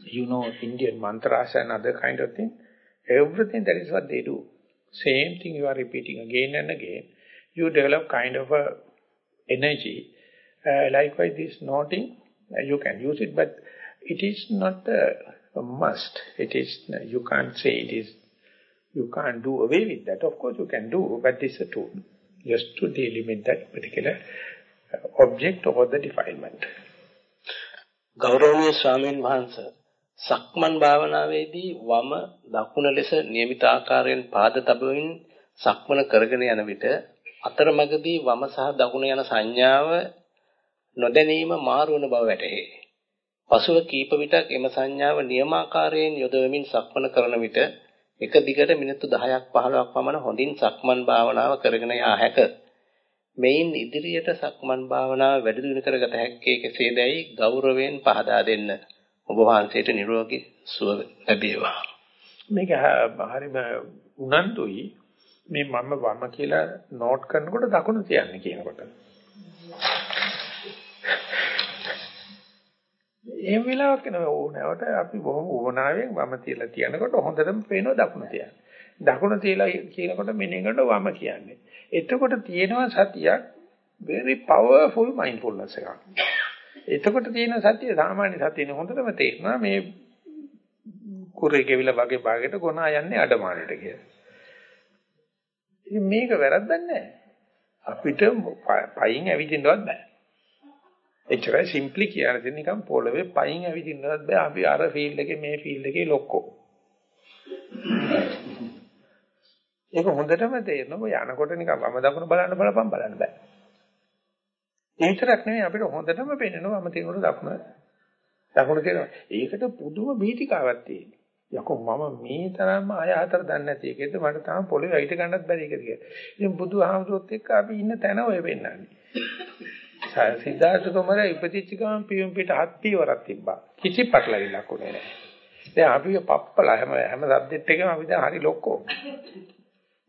you know, Indian mantras and other kind of thing, everything that is what they do. Same thing you are repeating again and again. You develop kind of a energy. Uh, likewise, this noting, uh, you can use it, but it is not a, a must. It is, you can't say it is, you can't do away with that. Of course you can do, but it's a tool. Just to delimit that particular uh, object or the defilement. ගෞරවනීය ස්වාමීන් වහන්සේ සක්මන් භාවනාවේදී වම දකුණ ලෙස નિયમિત ආකාරයෙන් පාද තබමින් සක්මන කරගෙන යන විට අතරමඟදී වම සහ දකුණ යන සංඥාව නොදැනීම මාරු වන බව වැටහේ. පසුව කීප විටක් එම සංඥාව නියමාකාරයෙන් යොදවමින් සක්මන කරන විට එක දිගට මිනිත්තු 10ක් 15ක් පමණ හොඳින් සක්මන් භාවනාව කරගෙන යා හැක. මෙයින් ඉදිරියට සක්මන් භාවනාව වැඩි දියුණු කරගත හැක්කේ කෙසේදයි ගෞරවයෙන් පහදා දෙන්න. ඔබ වහන්සේට නිරෝගී සුව ලැබේවා. මේක හරිම උනන්දුයි මේ මම වම කියලා නෝට් කරනකොට දකුණ තියන්නේ කියනකොට. එහෙම වෙලාවක් එනවා ඕනෑවට අපි බොහොම උවනාවෙන් වම තියලා තියනකොට හොඳටම පේනවා දකුණ තියන්නේ. දකුණ තියලා කියනකොට මෙනෙහි කරනකොට වම කියන්නේ. එතකොට තියෙනවා සතියක් very powerful mindfulness එකක්. එතකොට තියෙන සතිය සාමාන්‍ය සතියනේ හොඳටම තේරෙනවා මේ කුරේ ගෙවිලා වගේ භාගයට ගොනා යන්නේ අඩමාණයට කියලා. ඉතින් මේක වැරද්දක් නෑ. අපිට පයින් ඇවිදින්නවත් බෑ. එච්චරයි සිම්ප්ලි කියන දේ නිකන් පොළවේ පයින් ඇවිදින්නවත් බෑ. අපි අර ෆීල්ඩ් එකේ මේ ෆීල්ඩ් එකේ ලොක්කෝ. ඒක හොඳටම තේරෙනවා. යනකොට නිකන් වම දකුණ බලන්න බලපන් බලන්න බෑ. ඒ විතරක් නෙමෙයි අපිට හොඳටම පේනවා වම තියෙනකොට දකුණ. දකුණ තියෙනවා. ඒකට පුදුම බීතිකාවක් තියෙනවා. යකෝ මම මේ තරම්ම අය හතර දන්නේ නැති එකෙද මට තාම පොළවේ වැයිට ගන්නත් බැරි එක කියලා. ඉතින් බුදුහාමුදුරුවොත් එක්ක අපි ඉන්න තැන ඔය වෙන්නන්නේ. සිද්ධාර්ථ කුමාරයා ඉපදිච්ච ගමන් පියුම් පිට හත් පියවරක් තිබ්බා. කිසි පටලවිලක් උනේ නැහැ. දැන් අපි පප්පලා හැම හැම සබ්ජෙක්ට් එකම අපි දැන් හරි ලොක්කෝ.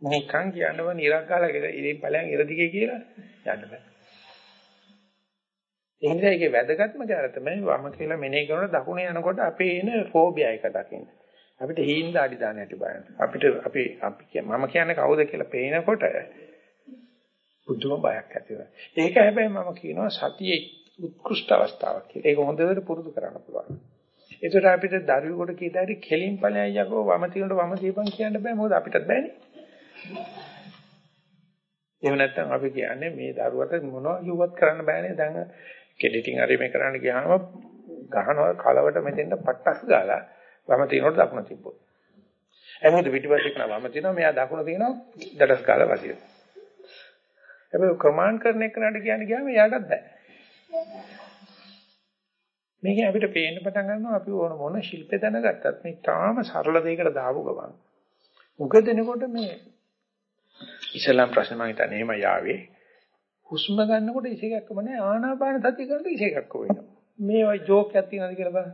නිකන් කියන්නව නිරක් ගාලා ඉතින් ඵලයන් ඉර දිගේ කියලා යන්න බෑ. ඒ නිසා ඒකේ වැදගත්ම කාරය තමයි වම කියලා මෙනෙහි කරනකොට දකුණ යනකොට අපේ එන ෆෝබියා එක දකින්න. අපිට හීන දාඩි දාන හැටි බලන්න. අපිට අපි අපි මම කියන්නේ කවුද කියලා පේනකොට බුදුම බයක් ඇති වෙනවා. ඒක හැබැයි මම කියනවා සතියේ උත්කෘෂ්ඨ අවස්ථාවක් කියලා. ඒක හොඳට පුරුදු කරන්න පුළුවන්. ඒතර අපිට දරුවෙකුට කීයට හරි කෙලින් ඵලයන් යකෝ වම තියනට වම දීපන් කියන්න බෑ. මොකද අපිටත් බෑනේ. එහෙම නැත්නම් අපි කියන්නේ මේ දරුවට මොනවා කිව්වත් කරන්න බෑනේ. දැන් කෙඩිටින් හරි මේ කරන්න ගියාම ගහනවා කලවට මෙතෙන්ට පට්ටස් ගාලා වම තියනකොට දකුණ තිබ්බොත්. එහොමද පිටිපස්සේ කරන වම තියනවා මෙයා දකුණ තියනවා දඩස් ගාලා වසිනවා. හැබැයි කමාන්ඩ් කරන එකනට කියන්නේ ගියාම එයාටත් බෑ. මේක අපිට පේන්න පටන් ගන්නවා අපි ඕන මොන ශිල්පේ දැනගත්තත් මේ තාම සරල දෙයකට දාපු ගමන්. මොකද එනකොට මේ ඉස්ලාම් ප්‍රශ්න මම හිතන්නේ එහෙම යාවේ. හුස්ම ගන්නකොට ඉසේකක්ම නැහැ ආනාපාන සතිය කරනකොට ඉසේකක්ක වෙනවා. මේ වයි ජෝක් එකක් තියනවාද කියලා බලන්න.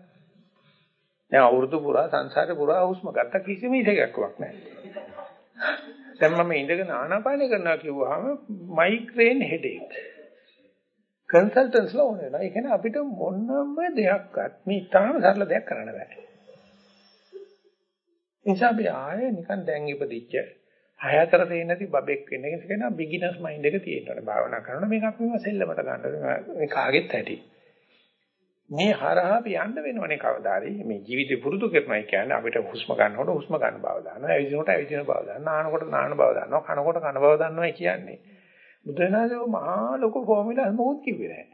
දැන් අවුරුදු පුරා සංසාරේ පුරා හුස්ම ගත්ත කිසිම ඉසේකක්කමක් නැහැ. දැන් මම ඉඳගෙන ආනාපානය කරනවා කිව්වහම මයිග්‍රේන් හෙඩේක්. කන්සල්ටන්ස්ලා ඕනේ නෑ. ඒ කියන්නේ අපිට මොනම දෙයක්වත් මේ තාම සරල දෙයක් කරන්න බෑ. නිසා අපි ආයේ නිකන් දැන් ඉපදිච්ච හය අතර තේින්න නැති බබෙක් වෙන්න එක කියනවා බිග්ිනර්ස් මයින්ඩ් එක තියෙනවා. භාවනා කරනකොට මේක අපි සෙල්ලමට ගන්න මේ කාගෙත් ඇති. මේ හරහා අපි යන්න වෙනවනේ කවදාරි. මේ ජීවිතේ පුරුදු කරනයි කියන්නේ අපිට හුස්ම ගන්නකොට හුස්ම ගන්න බව දානවා. ඇවිදිනකොට ඇවිදින බව දානවා. නානකොට නාන බව දානවා. කනකොට කන බව දානවා කියන්නේ. බුදුරජාණන් මහා ලොකු ෆෝමියුලා මොකක්ද කිව්වේ නැහැ.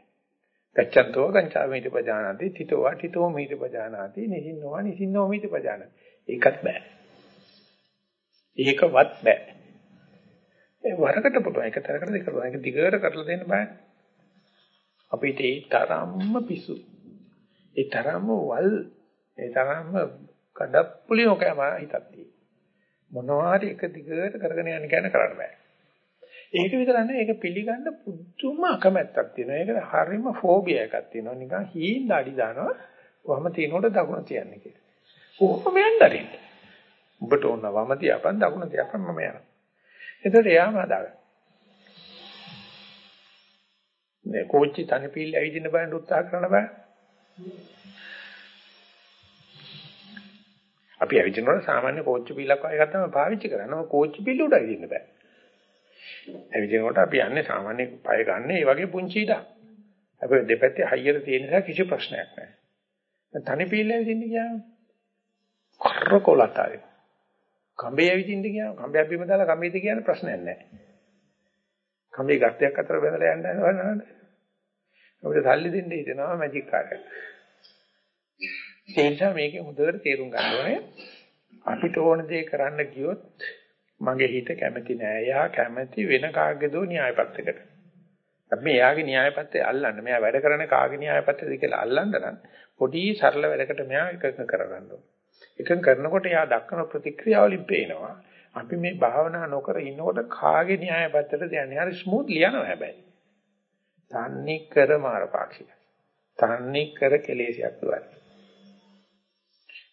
කච්චන්තෝ කංචාමිති පජානාති තිතෝ වාටිතෝ මිති පජානාති නිසින්නෝ නිසින්නෝ මිති පජානාති. ඒකත් බෑ. ඒකවත් බෑ. ඒ වරකට පුළුවන්. එක තරකට දෙක පුළුවන්. ඒක දිගට කරලා දෙන්න බෑ. අපිට ඒ තරම්ම පිසු ඒ තරම්ම වල් ඒ තරම්ම කඩප්පුලි ඔකම හිතක් තියෙනවා. මොනවා හරි එක දිගට කරගෙන යන්න කියන කරන්න බෑ. ඒක විතර නෙවෙයි ඒක පිළිගන්න පුදුම අකමැත්තක් තියෙනවා. ඒකට හරිම ෆෝබියා එකක් තියෙනවා. නිකන් හීන් දාඩි දානවා. වම තියනකොට දකුණ තියන්නේ කියලා. කොහොම යන්න දරින්න. උඹට ඕන වම තියාපන් දකුණ තියාපන් මම යනවා. එතකොට එයාම හදාගන්න. මේ කෝච්චි තනපිල් ඇවිදින්න බලන්න උත්සාහ කරන බෑ. අපි ඇවිදිනකොට සාමාන්‍ය කෝච්චි පිල්ලක් වගේ එකක් තමයි පාවිච්චි කරන්නේ. කෝච්චි පිල්ල උඩ ඇවිදින්න බෑ. ඇවිදිනකොට අපි යන්නේ සාමාන්‍ය පය ගන්න ඒ වගේ පුංචි ඉඩක්. අපේ දෙපැත්තේ හයියට තියෙන නිසා කිසි ප්‍රශ්නයක් නැහැ. තනි පිල්ල ඇවිදින්න ගියාම කරකොලතයි. කඹේ ඇවිදින්න ගියාම කඹයක් බිම දාලා කඹේද කියන ප්‍රශ්නයක් නැහැ. කඹේ ගත්තයක් අතර බැඳලා යන්න යනවා අපිට සල්ලි දෙන්න හිතෙනවා මැජික් කාර්යයක්. ඒ නිසා මේකේ හොඳට තේරුම් ගන්න ඕනේ අපිට ඕන දේ කරන්න ගියොත් මගේ හිත කැමති නෑ. එයා කැමති වෙන කාගේදෝ න්‍යායපත්‍රයකට. අපි එයාගේ න්‍යායපත්‍රය අල්ලන්න. මෙයා වැඩ කරන කාගේ න්‍යායපත්‍රයද කියලා අල්ලන්න නම් පොඩි සරල වැඩකට මෙයා එකඟ කරගන්න ඕනේ. එකඟ කරනකොට එයා දක්වන ප්‍රතික්‍රියාවලින් පේනවා. අපි මේ භාවනා නොකර ඉන්නකොට කාගේ න්‍යායපත්‍රයද යන්නේ? හරි ස්මූත්ලි යනවා හැබැයි. තන්නේ කර මාරපාක්ෂික. තන්නේ කර කෙලෙසයක් දුවන්නේ.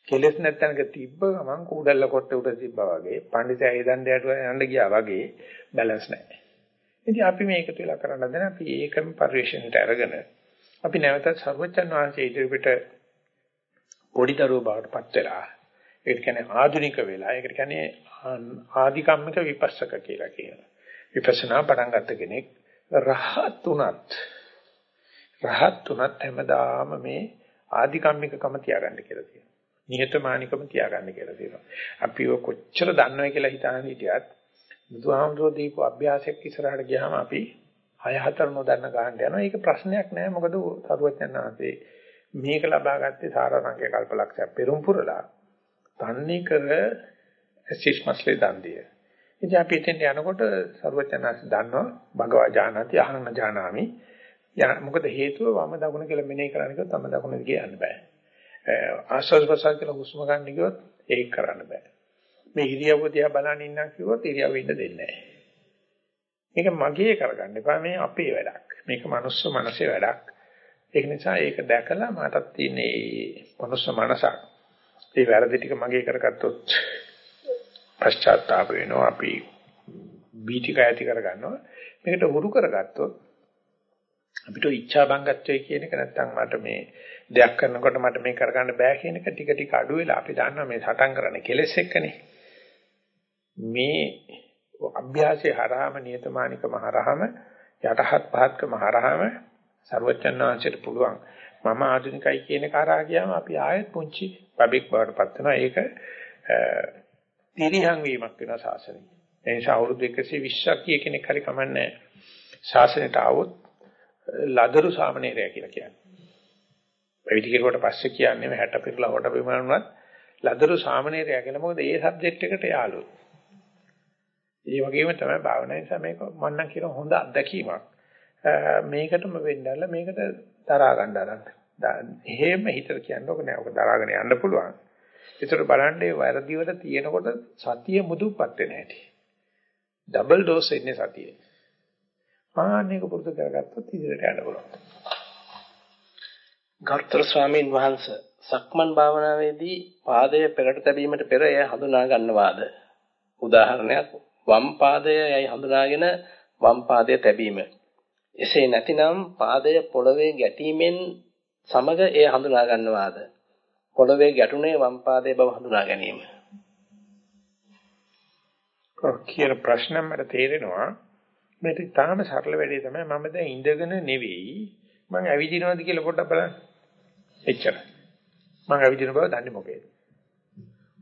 කෙලස් නැත්තනක තිබ්බ ගමන් කූඩල්ල කොට උඩ තිබ්බා වගේ පඬිතයා ඒ දණ්ඩයට යන්න ගියා වගේ බැලන්ස් නැහැ. ඉතින් අපි මේක තුලා කරන්න දැන අපි ඒකම පරිශ්‍රණයට අරගෙන අපි නැවතත් සර්වචන් වහන්සේ ඉදිරියට පොඩි දරුවෝ බවට පත් වෙලා ඒක කියන්නේ ආධුනික වෙලා ඒකට කියන්නේ ආධිකම්මික විපස්සක කියලා කියනවා. විපස්සනා පටන් ගත්ත කෙනෙක් රහත් උනත් රහත් උනත් හැමදාම මේ ආධිකම්මිකකම තියාගන්න කියලා තියෙනවා. නිහතමානිකම තියාගන්න කියලා තියෙනවා. අපි ඔය කොච්චර දන්නවයි කියලා හිතාන හිටියත් බුදුහාමුදුරෝ දීපු අභ්‍යාසයක් ඉස්සරහට ගියාම අපි 6 4 නොදන්න ගන්න යනවා. ඒක ප්‍රශ්නයක් නෑ. මොකද සරුවචනාංශේ මේක ලබා ගත්තේ සාරාංශක කල්පලක්ෂය පෙරම් පුරලා තන්නේ කර සිස්මස්ලේ දන්දිය. ඉතින් අපි එතෙන් යනකොට සරුවචනාංශ දන්නවා භගවා ජානති අහන්න ජානාමි. මොකද හේතුව වම දකුණ කියලා මෙනෙහි කරන්නේ කිව්වොත් තම දකුණ දිගේ යන්න බෑ. ආස්වාද ප්‍රසාර කියලා හුස්ම ගන්න කිව්වොත් ඒක කරන්න බෑ. මේ ඉරියව්ව දිහා බලන් ඉන්නම් කිව්වොත් ඉරියව්ව ඉන්න දෙන්නේ නැහැ. මේක මගේ කරගන්න එපා මේ අපේ වැඩක්. මේක මනුස්ස මනසේ වැඩක්. ඒක නිසා ඒක දැකලා මටත් තියෙන මේ මනුස්ස මනසක්. ඒ වැරදි ටික මගේ කරගත්තොත් පශ්චාත්තාප වෙනවා අපි බීතික ඇති කරගන්නවා. මේකට හුරු කරගත්තොත් අපිට ඉච්ඡා බංගත්වයේ කියන එක නැත්තම් මට මේ දෙයක් කරනකොට මට මේ කරගන්න බෑ කියන එක ටික ටික අඩු වෙලා අපි දන්නවා මේ සටන් කරන්නේ කෙලෙස් එක්කනේ. මේ අභ්‍යාසයේ හරහාම නියතමානිකම හරහාම යටහත් පහත්කම හරහාම ਸਰවචන්නාංශයට පුළුවන් මම ආධුනිකයි කියන කරා ගියාම අපි ආයෙත් පුංචි බබෙක් බවට පත් වෙනවා ඒක තිරියන් වීමක් වෙනවා ශාසනය. ඒ නිසා අවුරුදු 120ක් කිය කෙනෙක් හරි කමන්නේ ශාසනයට ආවොත් ලදරු සාමණේරය කියලා කියන්නේ. පැවිදි කෙරුවට පස්සේ කියන්නේ 60 පෙරලා හොට බිමනුණත් ලදරු සාමණේරය කියලා. මොකද ඒ සබ්ජෙක්ට් එකට යාළුවෝ. ඒ වගේම තමයි භාවනාවේ නිසා මේක මන්නම් කියන හොඳ අත්දැකීමක්. මේකටම වෙන්නදලා මේකට දරා ගන්න ආරම්භ. එහෙම හිතර කියන්නේ ඔක නෑ. ඔක දරාගෙන යන්න පුළුවන්. ඒතර බලන්නේ වැරදි වල තියෙනකොට සතිය මුදුපත් වෙන හැටි. ඩබල් ඩෝස් ඉන්නේ සතියේ. ආන්නේක පුරුදු කරගත්තොත් ඉදිරියට යන්න පුළුවන්. ගරුතර ස්වාමීන් වහන්සේ සක්මන් භාවනාවේදී පාදය පෙරට තැබීමට පෙර එය හඳුනා ගන්නවාද? උදාහරණයක් වම් පාදය යයි හඳුනාගෙන වම් පාදය තැබීම. එසේ නැතිනම් පාදය පොළවේ ගැටීමෙන් සමග එය හඳුනා ගන්නවාද? පොළවේ ගැටුනේ වම් පාදයේ බව හඳුනා ගැනීම. කියන ප්‍රශ්න මට තේරෙනවා. මේක තාම සරල වැඩේ තමයි මම දැන් ඉඳගෙන නෙවෙයි මම ඇවිදිනවද කියලා පොඩ්ඩක් බලන්න. එච්චර. මම ඇවිදින බව දන්නේ මොකේද?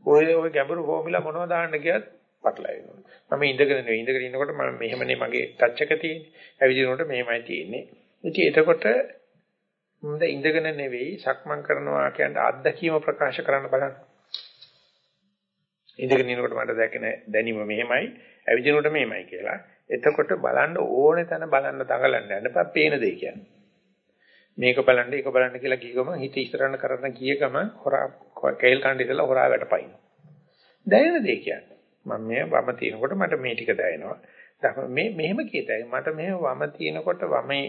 ඔය ඔය ගැඹුරු ෆෝමියුලා මොනවද දාන්න කියත් පටලැවෙනවා. මම ඉඳගෙන නෙවෙයි ඉඳගෙන ඉන්නකොට මම මෙහෙමනේ මගේ ටච් එක තියෙන්නේ. ඇවිදිනකොට මෙහෙමයි තියෙන්නේ. ඉතින් එතකොට මම ඉඳගෙන නෙවෙයි සක්මන් කරනවා කියන අත්දැකීම ප්‍රකාශ කරන්න බලන්න. ඉඳගෙන ඉන්නකොට මට දැකෙන දැනීම මෙහෙමයි, ඇවිදිනකොට මෙහෙමයි කියලා. එතකොට බලන්න ඕනේ තැන බලන්න දඟලන්න යන්න එපා පේන දේ කියන්නේ. මේක බලන්න ඒක බලන්න කියලා කිව්වම හිත ඉස්සරහට කරන ගිය ගම හොරා කේල් කණ්ඩ ඉඳලා හොරා වැටපයින්. දැනෙන දේ කියන්නේ. මම මේ වම තිනකොට මට මේ ටික දැනෙනවා. මේ මෙහෙම කියතයි මට මේ වම තිනකොට වමේ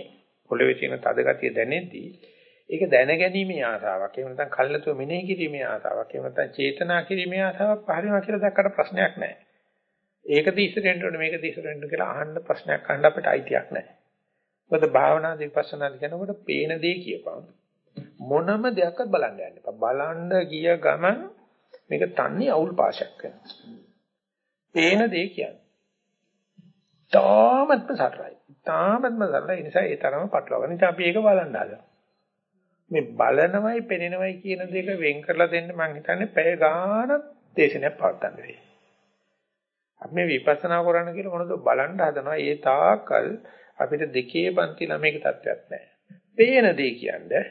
පොළවේ තියෙන තද ගතිය දැනෙද්දී ඒක දැනගැනීමේ ආසාවක්. එහෙම නැත්නම් කල්ලාතුව මෙනෙහි කිරීමේ ආසාවක්. එහෙම නැත්නම් චේතනා කිරීමේ ආසාවක් පහරිනවා කියලා දැක්කට ප්‍රශ්නයක් නැහැ. ඒක දිස්සරෙන්ට ඕනේ මේක දිස්සරෙන්ට කියලා අහන්න ප්‍රශ්නයක් අහන්න අපිට අයිතියක් නැහැ. මොකද භාවනා විපස්සනා කියනකොට පේන දේ කියපන්. මොනම දෙයක්වත් බලන්න යන්න එපා. බලන්න ගිය ගමන් මේක තන්නේ අවුල් පාශයක් වෙනවා. පේන දේ කියන්නේ. තාමත්ම සරලයි. තාමත්ම සරලයි. නිසා ඒ තරම පටලවාගෙන ඉතින් අපි ඒක බලන්න හදනවා. මේ බලනවයි පෙනෙනවයි කියන දෙක වෙන් කරලා දෙන්න මම හිතන්නේ පැය ගාණක් දේශනයක් පවත්වන්න වෙයි. අපි මේ විපස්සනා කරන්න කියලා මොනවද බලන්න හදනවා. ඒ තාකල් අපිට දෙකේ පන්ති ළමයක තත්ත්වයක් නැහැ. පේන දේ කියන්නේ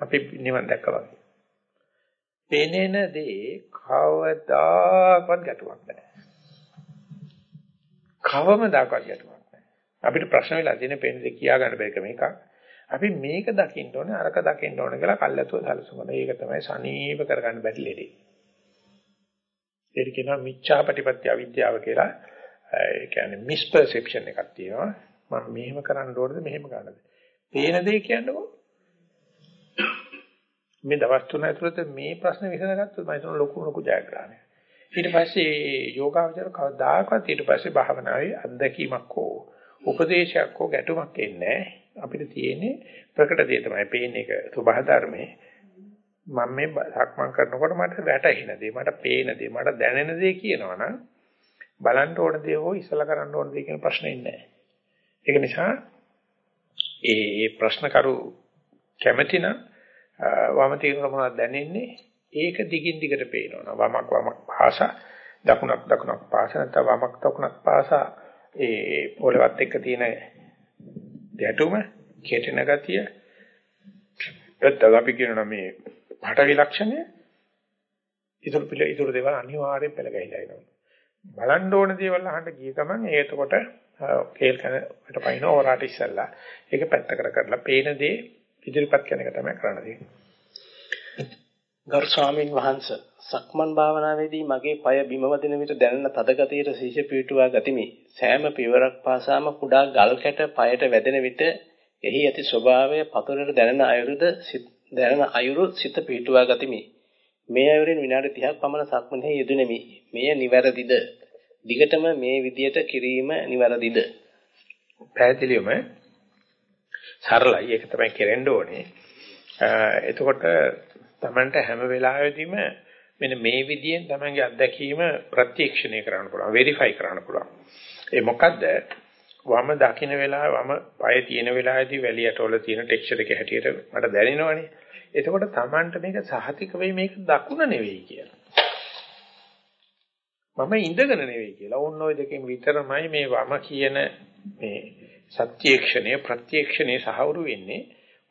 අපි නිවන් දැක්කා වගේ. පෙනෙන දේ කවදාකවත් ගැටුවක් නැහැ. කවමදාකවත් ගැටුවක් නැහැ. අපිට ප්‍රශ්න වෙලා තියෙන පෙනෙන දේ කියා ගන්න බැරි මේක. අපි මේක දකින්න ඕනේ අරක දකින්න ඕනේ කියලා කල්ැතුව සැලසුමන. ඒක තමයි සනීප කරගන්න බැරි ලෙඩේ. ඒක කියනවා මිච්ඡාපටිපත්‍ය අවිද්‍යාව කියලා. ඒ කියන්නේ මිස්පර්සෙප්ෂන් එකක් තියෙනවා. මම මෙහෙම කරන්න ඕනද මෙහෙම කරන්නද? පේන දේ කියන්නකෝ. මේ දවස් තුන ඇතුළත මේ ප්‍රශ්න විසඳගත්තොත් මම හිතන ලොකු ලොකු ජයග්‍රහණයක්. ඊට පස්සේ යෝගාවචර කවදාකවත් ඊට පස්සේ භාවනාවේ අත්දැකීමක් හෝ උපදේශයක් හෝ ගැටුමක් එන්නේ අපිට තියෙන්නේ ප්‍රකට දේ තමයි. පේන එක සබහ ධර්මයේ මම මේ සක්මන් කරනකොට මට වැටහෙන දේ මට පේන දේ මට දැනෙන දේ කියනවනම් බලන්න ඕන දේ හෝ ඉස්සලා කරන්න ඕන දේ කියන ප්‍රශ්නේ නැහැ. ඒක නිසා ඒ ප්‍රශ්න කරු කැමැතිනම් වම තියෙන මොනවද දැනෙන්නේ? ඒක දිගින් දිගට පේනවා. වමක් වමක් භාෂා දකුණක් දකුණක් භාෂා නැත්නම් වමක් දකුණක් භාෂා ඒ පොළවත් එක්ක තියෙන ගැටුම කෙටෙන ගතිය එතන අපි කියනවා මේ පාඨවි ලක්ෂණය ඉතුරු පිළ ඉතුරු දේවල් අනිවාර්යෙන් පෙළ ගැහිලා එනවා බලන්න ඕන දේවල් අහන්න ගිය ගමන් ඒකට කේල් කනට පයින් ඕරාට ඉස්සල්ලා ඒක පැත්තකට කරලා පේන දේ ඉදිරිපත් කරන එක තමයි කරන්න තියෙන්නේ. ගරු ස්වාමීන් වහන්සේ සක්මන් භාවනාවේදී මගේ পায় බිම වදින විට දැනෙන තද ගතියට ශීෂ පිටුවා ගතිමි. සෑම පියවරක් පාසාම කුඩා ගල් කැට পায়ට වැදෙන විට එහි ඇති ස්වභාවය පතුලට දැනෙන අයුරුද දැනෙන අයුරු සිත පිටුවා ගතිමි. මේ අයුරින් විනාඩි 30ක් පමණ සක්මනේ යෙදුණෙමි. මෙය නිවැරදිද? දිගටම මේ විදියට කිරීම නිවැරදිද? පැහැදිලිවම සරලයි. ඒක තමයි කෙරෙන්න ඕනේ. එතකොට Tamanට හැම වෙලාවෙදීම මෙන්න මේ විදියෙන් Tamanගේ අත්දැකීම ප්‍රත්‍යක්ෂණය කරන්න පුළුවන්, වෙරිෆයි කරන්න පුළුවන්. ඒ මොකද්ද? වම දකින්න වෙලාව වම පය තියෙන වෙලාවේදී වැලියට වල තියෙන ටෙක්ස්චර් එක හැටියට මට දැනෙනවනේ. එතකොට Tamanට මේක සහතික වෙයි මේක දකුණ නෙවෙයි කියලා. මම ඉඳගෙන නෙවෙයි කියලා. ඕන්න ඔය දෙකෙන් විතරමයි මේ වම කියන මේ සත්‍යක්ෂණය ප්‍රත්‍යක්ෂණය සහවුරු වෙන්නේ.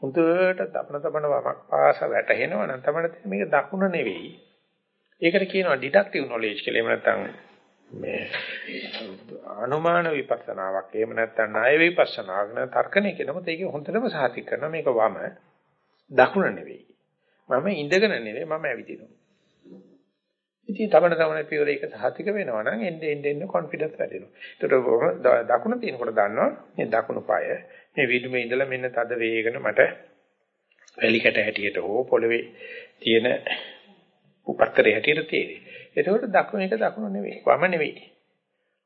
හොඳට තපන තපන වමක් පාස වැටහෙනවා නම් තමයි මේක දකුණ නෙවෙයි. ඒකට කියනවා ඩිඩක්ටිව් නොලෙජ් කියලා. එහෙම නැත්නම් මේ අනුමාන විපස්සනාවක්. එහෙම නැත්නම් ණය විපස්සනාවක් න තර්කණය කියනකොට ඒක හොඳටම සාතික කරනවා මේක වම දකුණ නෙවෙයි. මම ඉඳගෙන නෙවෙයි මම ඇවිදිනවා. ඉතින් තමන තමන පියවර එක සහතික වෙනවා නම් එන්න එන්න එන්න කොන්ෆිඩන්ස් වැඩෙනවා. ඒකට දකුණ තියෙනකොට දන්නවා මේ දකුණු පාය මේ විදුමේ ඉඳලා මෙන්න තද වේගන මට වැලිකට හැටියට හෝ පොළවේ තියෙන උපත්තරේ හැටියට තියෙන්නේ. ඒකෝට දකුණ එක දකුණ නෙවෙයි වම නෙවෙයි.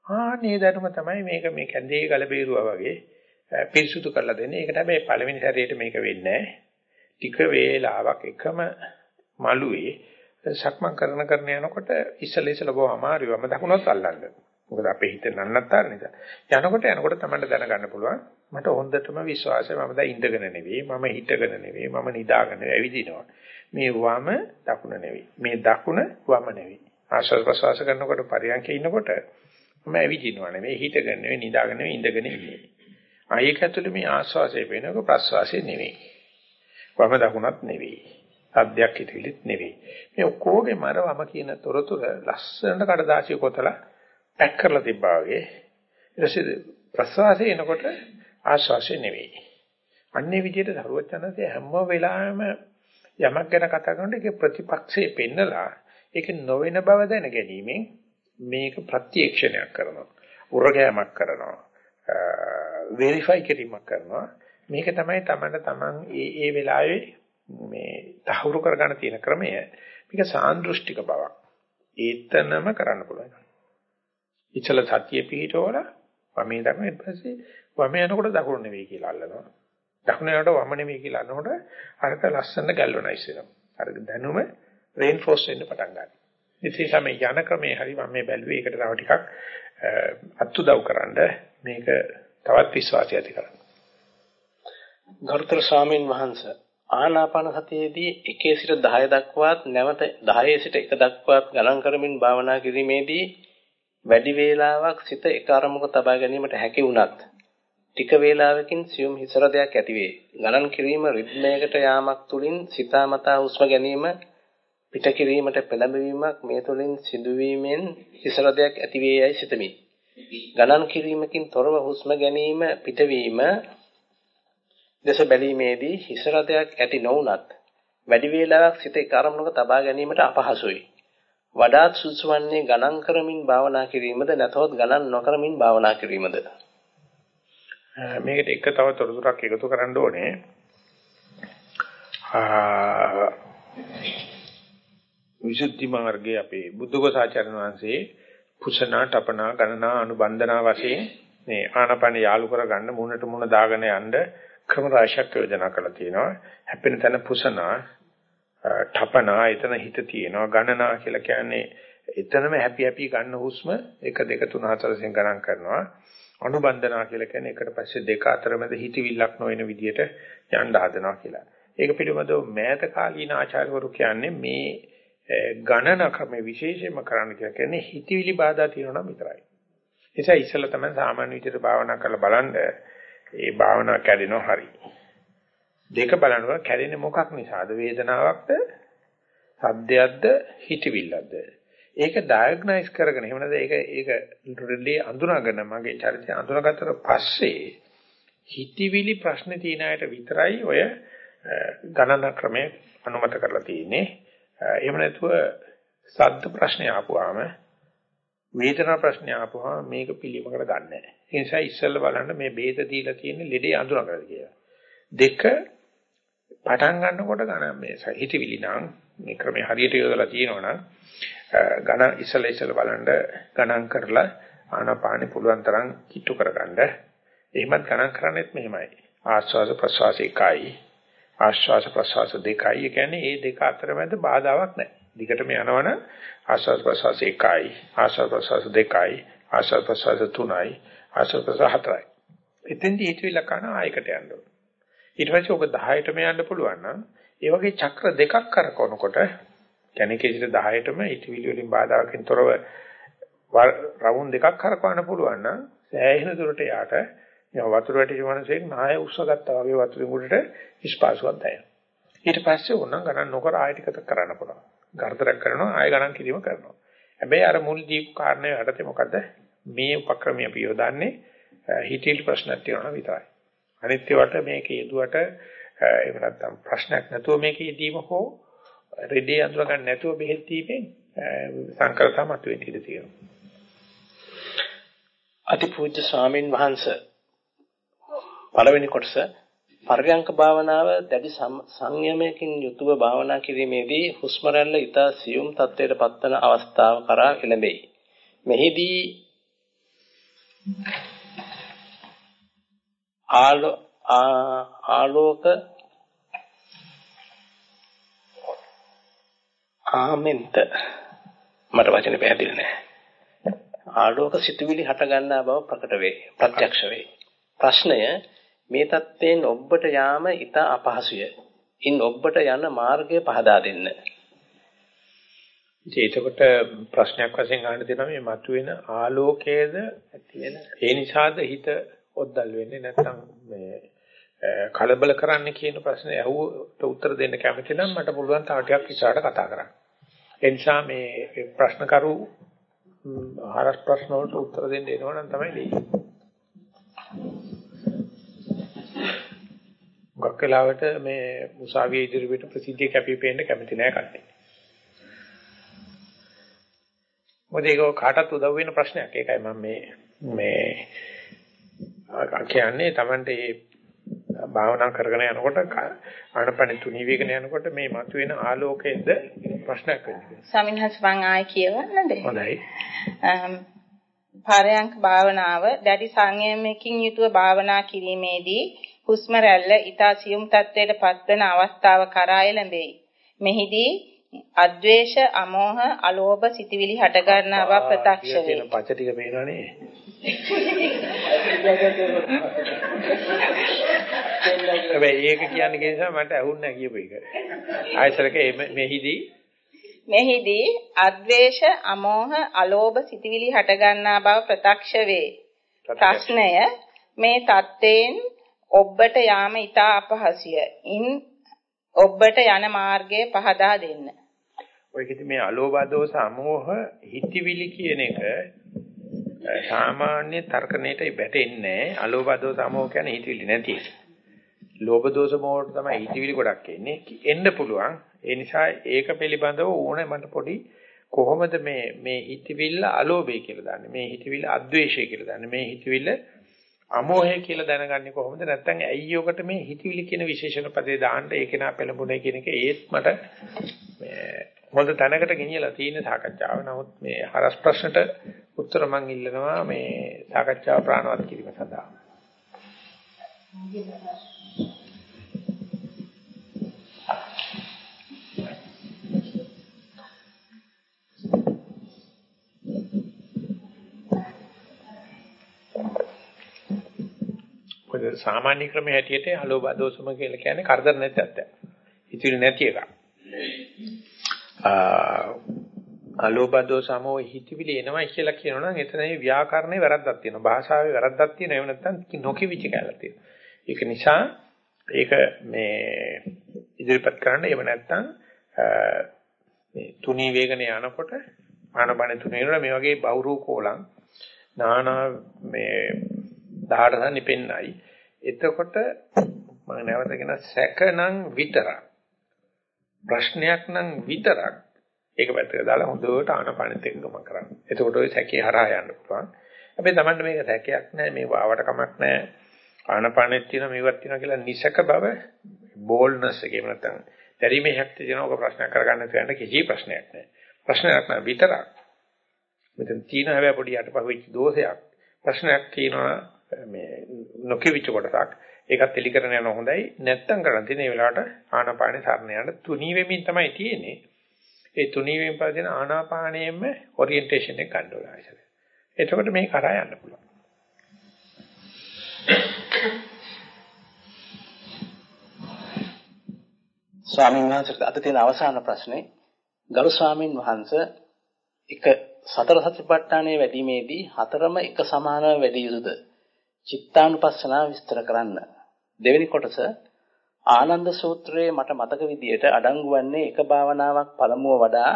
ආනේ ධර්ම තමයි මේක මේ කැඳේ ගල බේරුවා වගේ පිරිසුදු කරලා දෙන්නේ. ඒකට හැබැයි පළවෙනි සැරේට මේක වෙන්නේ නැහැ. ටික වේලාවක් එකම මළුවේ සක්මන් කරන කරන යනකොට ඉස්සල ඉස්සල බොහොම අමාරුයි වම දකුණත් අල්ලන්න. මොකද අපේ හිත නන්නත්තර නිසා. යනකොට යනකොට තමයි දැනගන්න පුළුවන්. මට හොඳටම විශ්වාසයි මම දැන් ඉඳගෙන නෙවෙයි මම හිටගෙන නෙවෙයි මම නිදාගෙන ඇවිදිනවා. මේ වම දකුණ නෙවෙයි. මේ දකුණ වම නෙවෙයි. ආශ්වාස ප්‍රශ්වාස කරනකොට පරියන්කේ ඉන්නකොට මම ඇවිදිනවා නෙවෙයි හිටගෙන නෙවෙයි නිදාගෙන නෙවෙයි ඉඳගෙන ඉන්නේ. ආයෙක ඇතුළේ මේ ආශ්වාසය වෙනක ප්‍රශ්වාසය නෙවෙයි. වම දකුණත් නෙවෙයි. සද්දයක් හිතෙලිත් නෙවෙයි. මේ ඔක්කොගේම අර වම කියන තොරතුර ලස්සනට කඩදාසිය කොතලා පැක් කරලා තිබ්බා වගේ. ඊට පස්සේ ප්‍රසවාසය එනකොට ආශ්වාසය නෙවෙයි. අන්නේ විදිහට සරුවචනසේ හැම වෙලාවෙම යමක් ගැන කතා කරනකොට ඒකේ ප්‍රතිපක්ෂයේ පෙන්නලා ඒක නොවන බව දැන ගැනීමෙන් මේක ප්‍රත්‍යක්ෂණයක් කරනවා. උරගෑමක් කරනවා. වෙරිෆයි කිරීමක් කරනවා. මේක තමයි තමන්න තමන් ඒ ඒ වෙලාවේ මේ තහවුරු කරගන්න තියෙන ක්‍රමය. මේක සාන්දෘෂ්ටික බවක්. ඒතනම කරන්න පුළුවන්. ඉතල සතිය පිහිටවල වමේ දක්න ඊට පස්සේ වම යනකොට දකුණ නෙවෙයි කියලා අල්ලනවා. දකුණ යනකොට වම නෙවෙයි කියලා අල්ලනකොට අරක ලස්සන ගැල්වනයිස් වෙනවා. අර දැනුම රේන්ෆෝස් වෙන්න පටන් ගන්නවා. ඉතින් තමයි යන ක්‍රමේ හරි මම මේ බැලුවේ ඒකට තව ටිකක් අත්උදව් කරන්න මේක තවත් විශ්වාසය ඇති කරන්න. ගරුතර ස්වාමීන් වහන්සේ ආනාපාන සතියේදී 1 සිට 10 දක්වාත් නැවත 10 සිට 1 දක්වාත් ගණන් කරමින් භාවනා කිරීමේදී වැඩි වේලාවක් සිත එක අරමුණක තබා ගැනීමට හැකි වුණත් ටික වේලාවකින් සියුම් හිසරදයක් ඇතිවේ. ගණන් කිරීම රිද්මයකට යාමක් තුලින් සිතාමතා හුස්ම ගැනීම පිට කිරීමට පෙළඹවීමක් මේ තුළින් සිදුවීමෙන් හිසරදයක් ඇති වේ යයි සිතමි. ගණන් කිරීමකින් තොරව හුස්ම ගැනීම පිටවීම දස බැලීමේදී හිසරදයක් ඇති නොවුනත් වැඩි වේලාවක් සිත එක අරමුණක තබා ගැනීමට අපහසුයි. වඩාත් සුදුසු වන්නේ ගණන් කරමින් භාවනා කිරීමද නැතහොත් ගණන් නොකරමින් භාවනා කිරීමද? මේකට එක තව තොරතුරක් එකතු කරන්න ඕනේ. විසුද්ධි මාර්ගයේ අපේ බුද්ධඝෝසාචාර්ය වහන්සේ පුසනා තපනා ගණනා අනුබන්ධනා වශයෙන් මේ ආනපන යාලු කරගන්න මුණට මුණ දාගෙන යන්න ක්‍රම රාශියක් යෝජනා කරලා තියෙනවා. හැපෙන තැන පුසනා තපනා එතන හිත තියෙනවා. ගණනා කියලා කියන්නේ එතනම හැපි හැපි ගන්න හුස්ම 1 2 3 4 වශයෙන් ගණන් කරනවා. අනුබන්ධනා කියලා කියන්නේ එකට පස්සේ දෙක අතරමැද හිතවිල්ලක් නොවන විදියට යන්න හදනවා කියලා. ඒක පිළිබඳව මෑත කාලීන ආචාර්යවරු කියන්නේ මේ ගණන ක්‍රම විශේෂයෙන්ම කරන්න කියලා කියන්නේ හිතවිලි බාධා තියෙනවා නම් විතරයි. ඒ නිසා ඉස්සෙල්ලා තමයි සාමාන්‍ය විදිහට භාවනා කරලා බලන්න ඒ භාවනාව කැඩෙනවා හරි. දෙක බලනවා කැඩෙන්නේ මොකක් නිසාද? වේදනාවක්ද? සද්දයක්ද? හිතවිල්ලක්ද? ඒක ඩයග්නයිස් කරගෙන එහෙම නැත්නම් ඒක ඒක රෙඩි අඳුනගෙන මගේ චරිතය අඳුනගත්තට පස්සේ හිතවිලි ප්‍රශ්න තියෙන අයට විතරයි ඔය ගණන ක්‍රමය අනුමත කරලා තියෙන්නේ. එහෙම නැතුව සද්ද ප්‍රශ්නේ ආපුවාම වේදනා ප්‍රශ්නේ ආපුවාම මේක පිළිමකට ගන්න නැහැ. ඒ නිසා ඉස්සෙල්ලා බලන්න මේ බේද දීලා තියෙන ලෙඩේ අඳුනගන්න කියලා. දෙක පටන් ගන්නකොට ගණන් මේ හිතවිලි නම් මේ ක්‍රමය හරියට යොදලා තියෙනවනම් ගණන් ඉස්සෙල්ලා ඉස්සෙල්ලා බලන්න ගණන් කරලා ආනාපානෙ පුළුවන් තරම් කිට්ටු කරගන්න. එහෙමත් ගණන් කරන්නේත් මෙහෙමයි. ආස්වාද ප්‍රසවාස එකයි ආශ්වාස ප්‍රශ්වාස දෙකයි. ඒ කියන්නේ මේ දෙක අතරමැද බාධාවක් නැහැ. දිගටම යනවනම් ආශ්වාස ප්‍රශ්වාස එකයි, ආශ්වාස ප්‍රශ්වාස දෙකයි, ආශ්වාස ප්‍රශ්වාස තුනයි, ආශ්වාස ප්‍රශ්වාස හතරයි. එතෙන්දී හිතවිල්ල කන ආයකට යන්න ඕන. ඊට පස්සේ ඔබ 10ටම යන්න පුළුවන් නම් ඒ වගේ චක්‍ර දෙකක් කරකවනකොට කියන්නේ කිසිද 10ටම හිතවිලි වලින් බාධාකින් තොරව රවුන්ඩ් දෙකක් කරකවන්න පුළුවන් නම් සෑහෙන දුරට යාට වතුර වැටිච්ච මනසෙක් නාය උස්සගත්තා වගේ වතුරින් උඩට ස්පාසුවක් දැනෙනවා. ඊට පස්සේ ඕනනම් ගණන් නොකර ආයෙ ටිකක් කරන්න පුළුවන්. ගර්ධරක් කරනවා ආයෙ ගණන් කිරීම කරනවා. හැබැයි අර මුල් දීප කාරණේ යටතේ මොකද මේ උපක්‍රමය අපි යොදන්නේ හිතේලි ප්‍රශ්නක් තියෙනවා විතරයි. අනිත් ඒවාට මේක යෙදුවට එහෙම නැත්නම් ප්‍රශ්නයක් නැතුව මේක යෙදීම හෝ රෙඩි අඳුර ගන්න නැතුව බෙහෙත් දීමෙන් සංකල්පමත් වෙන්න ඉඩ තියෙනවා. අතිපූජ්‍ය ස්වාමින් වහන්සේ පළවෙනි කොටස පර්යංක භාවනාව දැඩි සංයමයකින් යුතුව භාවනා කිරීමේදී හුස්ම රැල්ල ඊතා සියුම් තත්ත්වයට පත්වන අවස්ථාව කරා එළඹෙයි. මෙහිදී ආලෝක ආමෙන්ත මට වචනේ පැහැදිලි නැහැ. ආලෝක සිතුවිලි හට ගන්නා බව ප්‍රකට වේ ප්‍රත්‍යක්ෂ වේ. ප්‍රශ්නය මේ தත්ත්වයෙන් ඔබට යාම ඊට අපහසුය. ඉන් ඔබට යන මාර්ගය පහදා දෙන්න. එතකොට ප්‍රශ්නයක් වශයෙන් අහන්න දෙනවා මේ මතුවෙන ආලෝකයේද ඇති වෙන ඒ නිසාද හිත ඔද්දල් වෙන්නේ නැත්නම් මේ කලබල කරන්න කියන ප්‍රශ්නේ අහුවට උත්තර දෙන්න කැමති නම් මට පුළුවන් තව ටිකක් ඉස්සරහට කතා කරන්න. ඒ නිසා මේ ප්‍රශ්න කරු හරස් ප්‍රශ්න වලට උත්තර දෙන්න එනවා නම් තමයි දෙන්නේ. ගොක් වෙලාවට මේ උසාවියේ ඉදිරියට ප්‍රසිද්ධිය කැපී පෙනෙන්න කැමති නෑ කට්ටිය. මොකද ඒක කාටත් උදව් වෙන ප්‍රශ්නයක්. ඒකයි මම මේ මේ කියන්නේ Tamante මේ භාවනා කරගෙන යනකොට ආනපන තුනී වේගන යනකොට මේ මතුවෙන ආලෝකයෙන්ද ප්‍රශ්නයක් වෙන්නේ. ස්වාමින්වහන්සේ මං ආයේ කියවන්නද? හොඳයි. පාරයන්ක භාවනාව දැඩි සංයමයකින් යුතුව භාවනා කිරීමේදී හුස්ම රැල්ල ඊතා සියුම් තත්ත්වයට පත්වන අවස්ථාව කරා එළඹෙයි. මෙහිදී අද්වේෂ, අමෝහ, අලෝභ සිටිවිලි හට ගන්නා බව ප්‍රත්‍යක්ෂ වේ. තියෙන පච ටික පේනවනේ. හැබැයි ඒක කියන්නේ ඒ නිසා මට ඇහුන්නේ නැහැ කියපු එක. ආයසරක මෙහිදී මෙහිදී අද්වේෂ, අමෝහ, අලෝභ සිටිවිලි හට ගන්නා බව ප්‍රත්‍යක්ෂ වේ. ප්‍රශ්නය මේ தත්ත්වයෙන් ඔබට යාම ඊට අපහසුය. ඉන් ඔබට යන මාර්ගය පහදා දෙන්න. ඔයකෙදි මේ අලෝභ දෝස අමෝහ හිතවිලි කියන එක සාමාන්‍ය තර්කණයට වැටෙන්නේ නැහැ. අලෝභ දෝස අමෝහ කියන්නේ හිතවිලි නැති එක. ලෝභ දෝස මොහොත තමයි හිතවිලි ගොඩක් එන්නේ. එන්න පුළුවන්. ඒ නිසා ඒක පිළිබඳව ඕනේ මට පොඩි කොහොමද මේ මේ හිතවිල්ල අලෝභය කියලා දන්නේ? මේ හිතවිල්ල අද්වේෂය කියලා දන්නේ? මේ හිතවිල්ල අමෝහය කියලා දැනගන්නේ කොහොමද? නැත්නම් ඇයි යොකට මේ හිතවිලි කියන විශේෂණ පදේ දාන්න ඒක නා පෙළඹුණේ කියන එක ඒත් මට මේ හොඳ තැනකට ගෙනියලා තියෙන සාකච්ඡාව. නමුත් මේ හරස් ප්‍රශ්නට උත්තර මම ඉල්ලනවා මේ සාකච්ඡාව ප්‍රාණවත් කිරීම සඳහා. මොකද සාමාන්‍ය ක්‍රමයේ හැටියට අලෝභ දෝෂම කියලා කියන්නේ කරදර නැති අත්දැක. හිතිරි නැති එක. අලෝභ දෝෂමෝ හිතවිලි එනවා කියලා කියනවනම් එතනයි ව්‍යාකරණේ වැරද්දක් තියෙනවා. භාෂාවේ වැරද්දක් තියෙනවා. එහෙම නැත්නම් නොකිවිච කියලා තියෙනවා. ඒක නිසා ඒක මේ ඉදිරිපත් කරන්න එහෙම නැත්නම් මේ තුනී වේගනේ යනකොට ආනබන තුනේ වෙනවා මේ වගේ බහුරූ කෝලං නානා මේ 18 සම්නි පෙන්නයි. එතකොට මම නැවතගෙන සැකනම් විතරක් ප්‍රශ්නයක් නම් විතරක් ඒක පැත්තට දාලා හොඳට ආනපනෙත් එක්ක ගමන් කරන්න. එතකොට ওই සැකේ හරහා යන්න පුළුවන්. හැබැයි Tamanට මේක සැකයක් නැහැ මේ වාවට කමක් නැහැ. ආනපනෙත් තියෙනවා මේවත් තියෙනවා කියලා නිසක බව බෝල්නස් එක එහෙම නැත්නම් දැරීමේ ශක්තිය දෙන ඔක ප්‍රශ්න කරගන්න තියෙන කිසි ප්‍රශ්නයක් නැහැ. ප්‍රශ්නයක් නැහැ විතරක්. මෙතන තියෙන හැබැයි පොඩි යටපහුවෙච්ච දෝෂයක්. ප්‍රශ්නයක් තියෙනවා මේ නොකියවිච්ච කොටසක්. ඒකත් එලි කරන යන හොඳයි. නැත්තම් කරන් තියෙන මේ වෙලාවට ආනාපානේ සරණ යන තුනී වෙමින් තමයි තියෙන්නේ. ඒ තුනී වෙමින් පදින ආනාපානයෙම ඔරියන්ටේෂන් එක ගන්න ඕනේ ආයෙත්. එතකොට මේ කරා යන්න පුළුවන්. ස්වාමීන් වහන්සේට අද තියෙන අවසාන ප්‍රශ්නේ ගරු ස්වාමින් වහන්සේ එක සතර සතිපට්ඨානයේ වැඩිමේදී හතරම එක සමානව වැඩි යුතුද? චිත්තානුපස්සනාව විස්තර කරන්න. දෙවෙනි කොටස ආනන්ද සූත්‍රයේ මට මතක විදියට අඩංගු වන්නේ එක භාවනාවක් පළමුව වඩා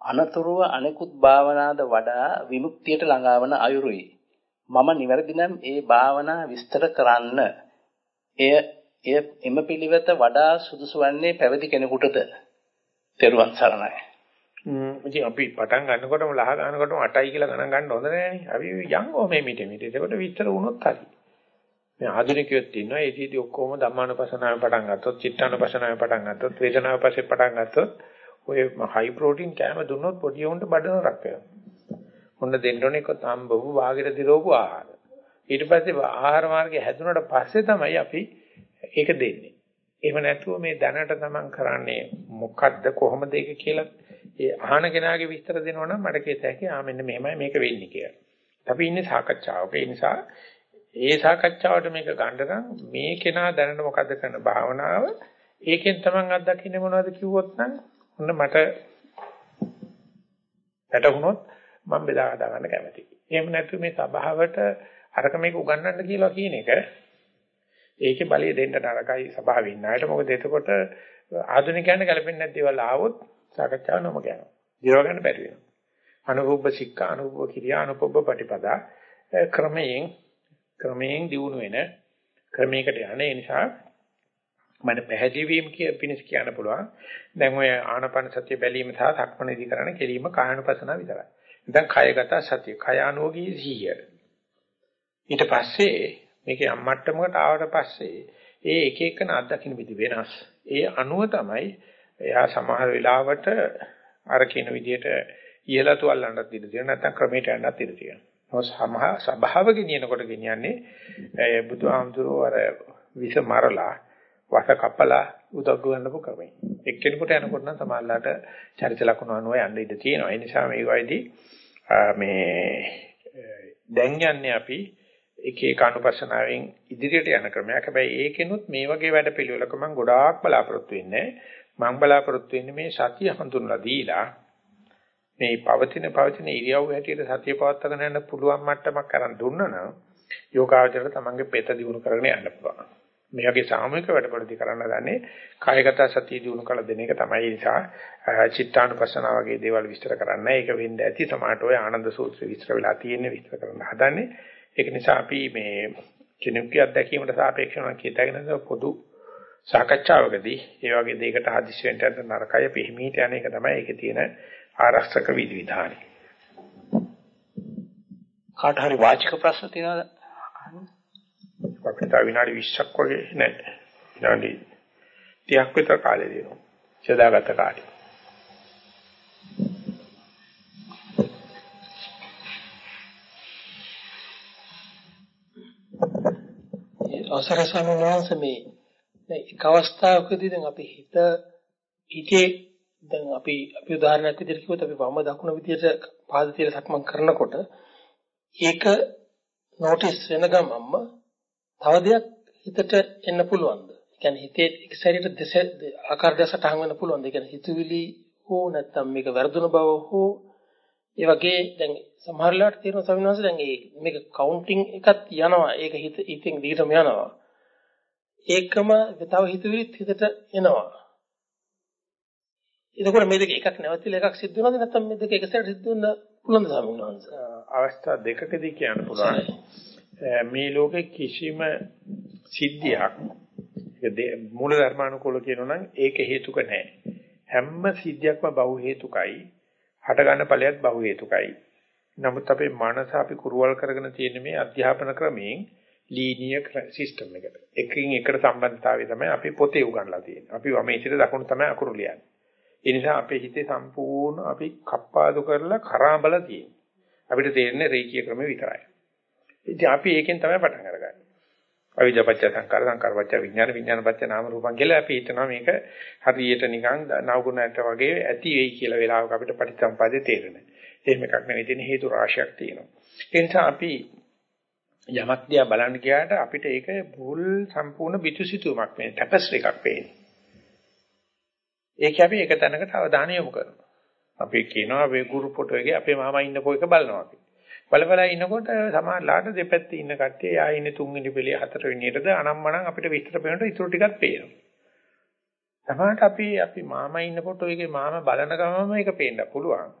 අනතුරුව අනෙකුත් භාවනාද වඩා විමුක්තියට ළඟාවන අයුරුයි. මම නිවැරදි නම් ඒ භාවනා විස්තර කරන්න. එය එය එම පිළිවෙත වඩා සුදුසු වන්නේ පැවිදි කෙනෙකුටද? තෙරුවන් සරණයි. ම්ම් ඉතින් අපි පටන් ගන්නකොටම ලහ ගන්නකොටම 8යි කියලා ගණන් ගන්න හොඳ නෑනේ. අපි යංගෝ මේ මිට මිට. ඒකට විස්තර වුණොත් හරි. මේ ආධුනිකයොත් ඉන්නවා ඒකීදී ඔක්කොම ධම්මානුපසනාවෙන් පටන් ගත්තොත් චිත්තානුපසනාවෙන් පටන් ගත්තොත් වේදනාව පස්සේ පටන් ගත්තොත් ඔය හයි ප්‍රෝටීන් කෑම දුන්නොත් පොඩි උන්ට බඩන රක් වෙනවා. මොන්න දෙන්න ඕනේ කො තම්බපු වාගෙට දිරවපු ආහාර. ඊට පස්සේ ආහාර මාර්ගය හැදුනට පස්සේ තමයි අපි ඒක දෙන්නේ. එහෙම නැතුව මේ දැනට තමන් කරන්නේ මොකද්ද කොහොමද ඒක කියලා ඒ අහන කෙනාගේ විස්තර දෙනවනම් මට කියත හැකි ආ මෙන්න මෙහෙමයි මේක වෙන්නේ කියලා. අපි ඉන්නේ සාකච්ඡාවක. ඒ නිසා ඒ සාකච්ඡාවට මේක ගන්න නම් මේ කෙනා දැනන මොකද්ද කරන භාවනාව ඒකෙන් තමන් අත්දකින්නේ මොනවද කිව්වොත් නම් ඔන්න මට වැටහුනොත් මම බෙදා හදා ගන්න කැමතියි. එහෙම නැත්නම් මේ සභාවට අරක මේක උගන්වන්න කියලා කියන එක ඒකේ බලය දෙන්න නරකයි සභාවේ ඉන්න අයට. මොකද එතකොට ආධුනිකයන්ට ගැලපෙන්නේ නැති දේවල් ආවොත් සාකච්ඡාව නොම යනවා. දිරව ගන්න බැරි වෙනවා. අනුභව සික්ඛා අනුභව කිරියා අනුභව ප්‍රතිපදා ක්‍රමයෙන් ක්‍රමයෙන් දියුණු වෙන ක්‍රමයකට යන නිසා මම පැහැදිලි වීම කිය පිණිස කියන්න පුළුවන්. දැන් ඔය ආනපන සතිය බැලීම සහ සක්මණේදී කරන කෙලීම කායනුපසන විතරයි. දැන් කයගත සතිය, කය අනුෝගී සිහිය. ඊට පස්සේ මේකේ අම්මට්ටමකට ආවට පස්සේ ඒ එක එකන අත්දකින්න විදි වෙනස්. ඒ අනුව තමයි එයා සමහර වෙලාවට අර කියන විදිහට ඉහළට අල්ලන්නත් ඉඩ තියෙනවා නැත්නම් ක්‍රමයට යන්නත් ඉඩ තියෙනවා. මොකද සභාව ගෙනියනකොට ගෙනියන්නේ බුදුහාමුදුරුවෝ අර විස මරලා වස කපලා උදව් ගන්නපු ක්‍රමයි. එක්කෙනෙකුට යනකොට නම් සමහරලාට චරිත ලක්ෂණ අනුව යන්න ඉඩ තියෙනවා. ඒ නිසා මේ වයිදී මේ දැන් යන්නේ අපි එක එක අනුපස්සනාවෙන් ඉදිරියට යන ක්‍රමයක්. හැබැයි ඒකෙනුත් මේ වගේ වැඩ පිළිවෙලක මම ගොඩාක් බලාපොරොත්තු වෙන්නේ. මම බලාපොරොත්තු වෙන්නේ මේ සතිය හඳුන්ලා දීලා මේ පවතින පවතින ඉරියව් හැටියට සතිය පවත්වාගෙන යන්න පුළුවන් මට්ටමක් අරන් දුන්නා නම් යෝගාවචරයට තමන්ගේ පෙත දිනු කරගෙන යන්න පුළුවන්. මේ වගේ සාමූහික වැඩපොළදී කරන්න දන්නේ කායගත සතිය දිනු කළ දෙන එක තමයි ඒ නිසා චිත්තානුපස්සනා වගේ දේවල් විස්තර කරන්න. ඒක වෙන්න ඇති සමාට ඔය ආනන්ද සූත්‍රය විස්තර වෙලා තියෙන්නේ විස්තර කරන්න හදන්නේ. ඒක නිසා අපි මේ කෙනෙකුගේ අත්දැකීමට සාපේක්ෂව කියතගෙන පොදු සාකච්ඡාවකදී ඒ වගේ දෙයකට හදිස්සි වෙන්න යන නරකය පිහිමීට යන එක තමයි ඒකේ තියෙන ආරක්ෂක විධි විධානය. කාට හරි වාචික ප්‍රශ්න තියෙනවද? අපිට විනාඩි 20ක් වගේ නෑ. විනාඩි 30ක් විතර කාලය දෙනවා. සදාගත කාලය. අවසර සම්මානස මේ එක් අවස්ථාවකදී දැන් අපි හිත හිතේ දැන් අපි අපි උදාහරණයක් විදිහට කිව්වොත් අපි වම දකුණ විදිහට පාද තියලා සක්මන් කරනකොට ඒක නොටිස් වෙන ගමන්ම තව දෙයක් හිතට එන්න පුළුවන්ද? ඒ කියන්නේ හිතේ එක සැරේට දෙස ආකාර දෙකකට හං වෙන්න පුළුවන්ද? ඒ කියන්නේ හිතුවිලි හෝ නැත්නම් මේක වැරදුන බව හෝ ඒ වගේ දැන් සමහර වෙලාවට තියෙන සවිනාස දැන් මේක කවුන්ටිං එකක් යනවා. ඒක හිත ඉතින් දිගටම යනවා. ඒකම තව හිතුවිලිත් හිතට එනවා. එතකොට මේ දෙක එකක් නැවතිලා එකක් සිද්ධ වෙනවද නැත්නම් මේ දෙක එක සැරේට සිද්ධ වෙන්න පුළුවන්ද සාමුණාංශ? අවස්ථා දෙකකදී කියන්න පුළුවන්. මේ ලෝකේ කිසිම සිද්ධියක් මූල ධර්මානුකූල කියනවා නම් ඒක හේතුක නැහැ. හැම සිද්ධියක්ම බහු හේතුකයි. හට ගන්න ඵලයක් බහු හේතුකයි. නමුත් අපේ මනස අපි කුරුවල් කරගෙන තියෙන මේ අධ්‍යාපන ක්‍රමයෙන් ලීනියර් සිස්ටම් එකට. එකකින් එකට සම්බන්ධතාවය තමයි අපි පොතේ උගන්ලා තියෙන්නේ. අපි වමේ සිට දකුණු තමයි අකුරු ලියන්නේ. ඒ නිසා අපේ හිතේ සම්පූර්ණ අපි කප්පාදු කරලා කරාඹල තියෙන්නේ. අපිට තේරෙන්නේ රේඛීය ක්‍රම විතරයි. ඉතින් අපි ඒකෙන් තමයි පටන් අරගන්නේ. අවිජ්ජාපච්ච සංකාර සංකාරපච්ච විඥාන විඥානපච්ච නාම රූපං කියලා අපි හිතනවා මේක හරියට නිකන් නවගුණයට වගේ ඇති වෙයි කියලා වෙලාවක අපිට පටිච්චසම්පාදේ තේරෙන්නේ. එහෙම එකක් නෙවෙයි තියෙන හේතු රාශියක් තියෙනවා. ඒ නිසා අපි යමක් දිහා බලන්න ගියාට අපිට ඒක බුල් සම්පූර්ණ පිටුසිතුමක් මේ ටැපස්ට්‍රි එකක් පේන්නේ. ඒක අපි එක තැනකට අවධානය යොමු කරනවා. අපි කියනවා අපේ ගුරු ෆොටෝ එකේ අපේ මාමා ඉන්න පොයක බලනවා අපි. බලබලා ඉනකොට සමහරලාට දෙපැත්තේ ඉන්න කට්ටිය යා ඉන්නේ තුන්වෙනි පිළිය හතරවෙනි එකද අනම්මනම් අපිට විස්තර පේනකොට ඉතුරු ටිකක් පේනවා. සමහරට අපි අපි මාමා ඉන්න ෆොටෝ එකේ මාමා බලන ගමම ඒක පේන්න පුළුවන්.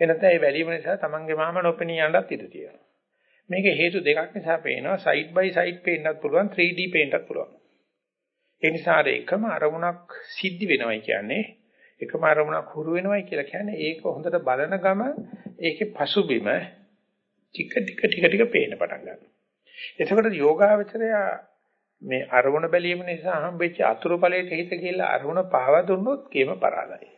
එනතේ ඒ වැලීම නිසා තමන්ගේ මාමා නොපෙනී යන්නත් ඉඩ තියෙනවා. මේක හේතු දෙකක් නිසා පේනවා සයිඩ් බයි සයිඩ් පේන්නත් පුළුවන් 3D පේන්නත් පුළුවන්. ඒ නිසා එකම අරමුණක් සිද්ධ වෙනවයි කියන්නේ එකම අරමුණක් හුරු වෙනවයි කියලා කියන්නේ ඒක හොඳට බලන ගම ඒකේ පසුබිම ටික ටික ටික ටික පේන්න පටන් ගන්නවා. එතකොට යෝගාවචරය මේ අරමුණ බැලීම නිසා හම්බෙච්ච අතුරු ඵලයට හිත ගිහිල්ලා අරමුණ පාවා දුන්නොත් කේම පරාදයි.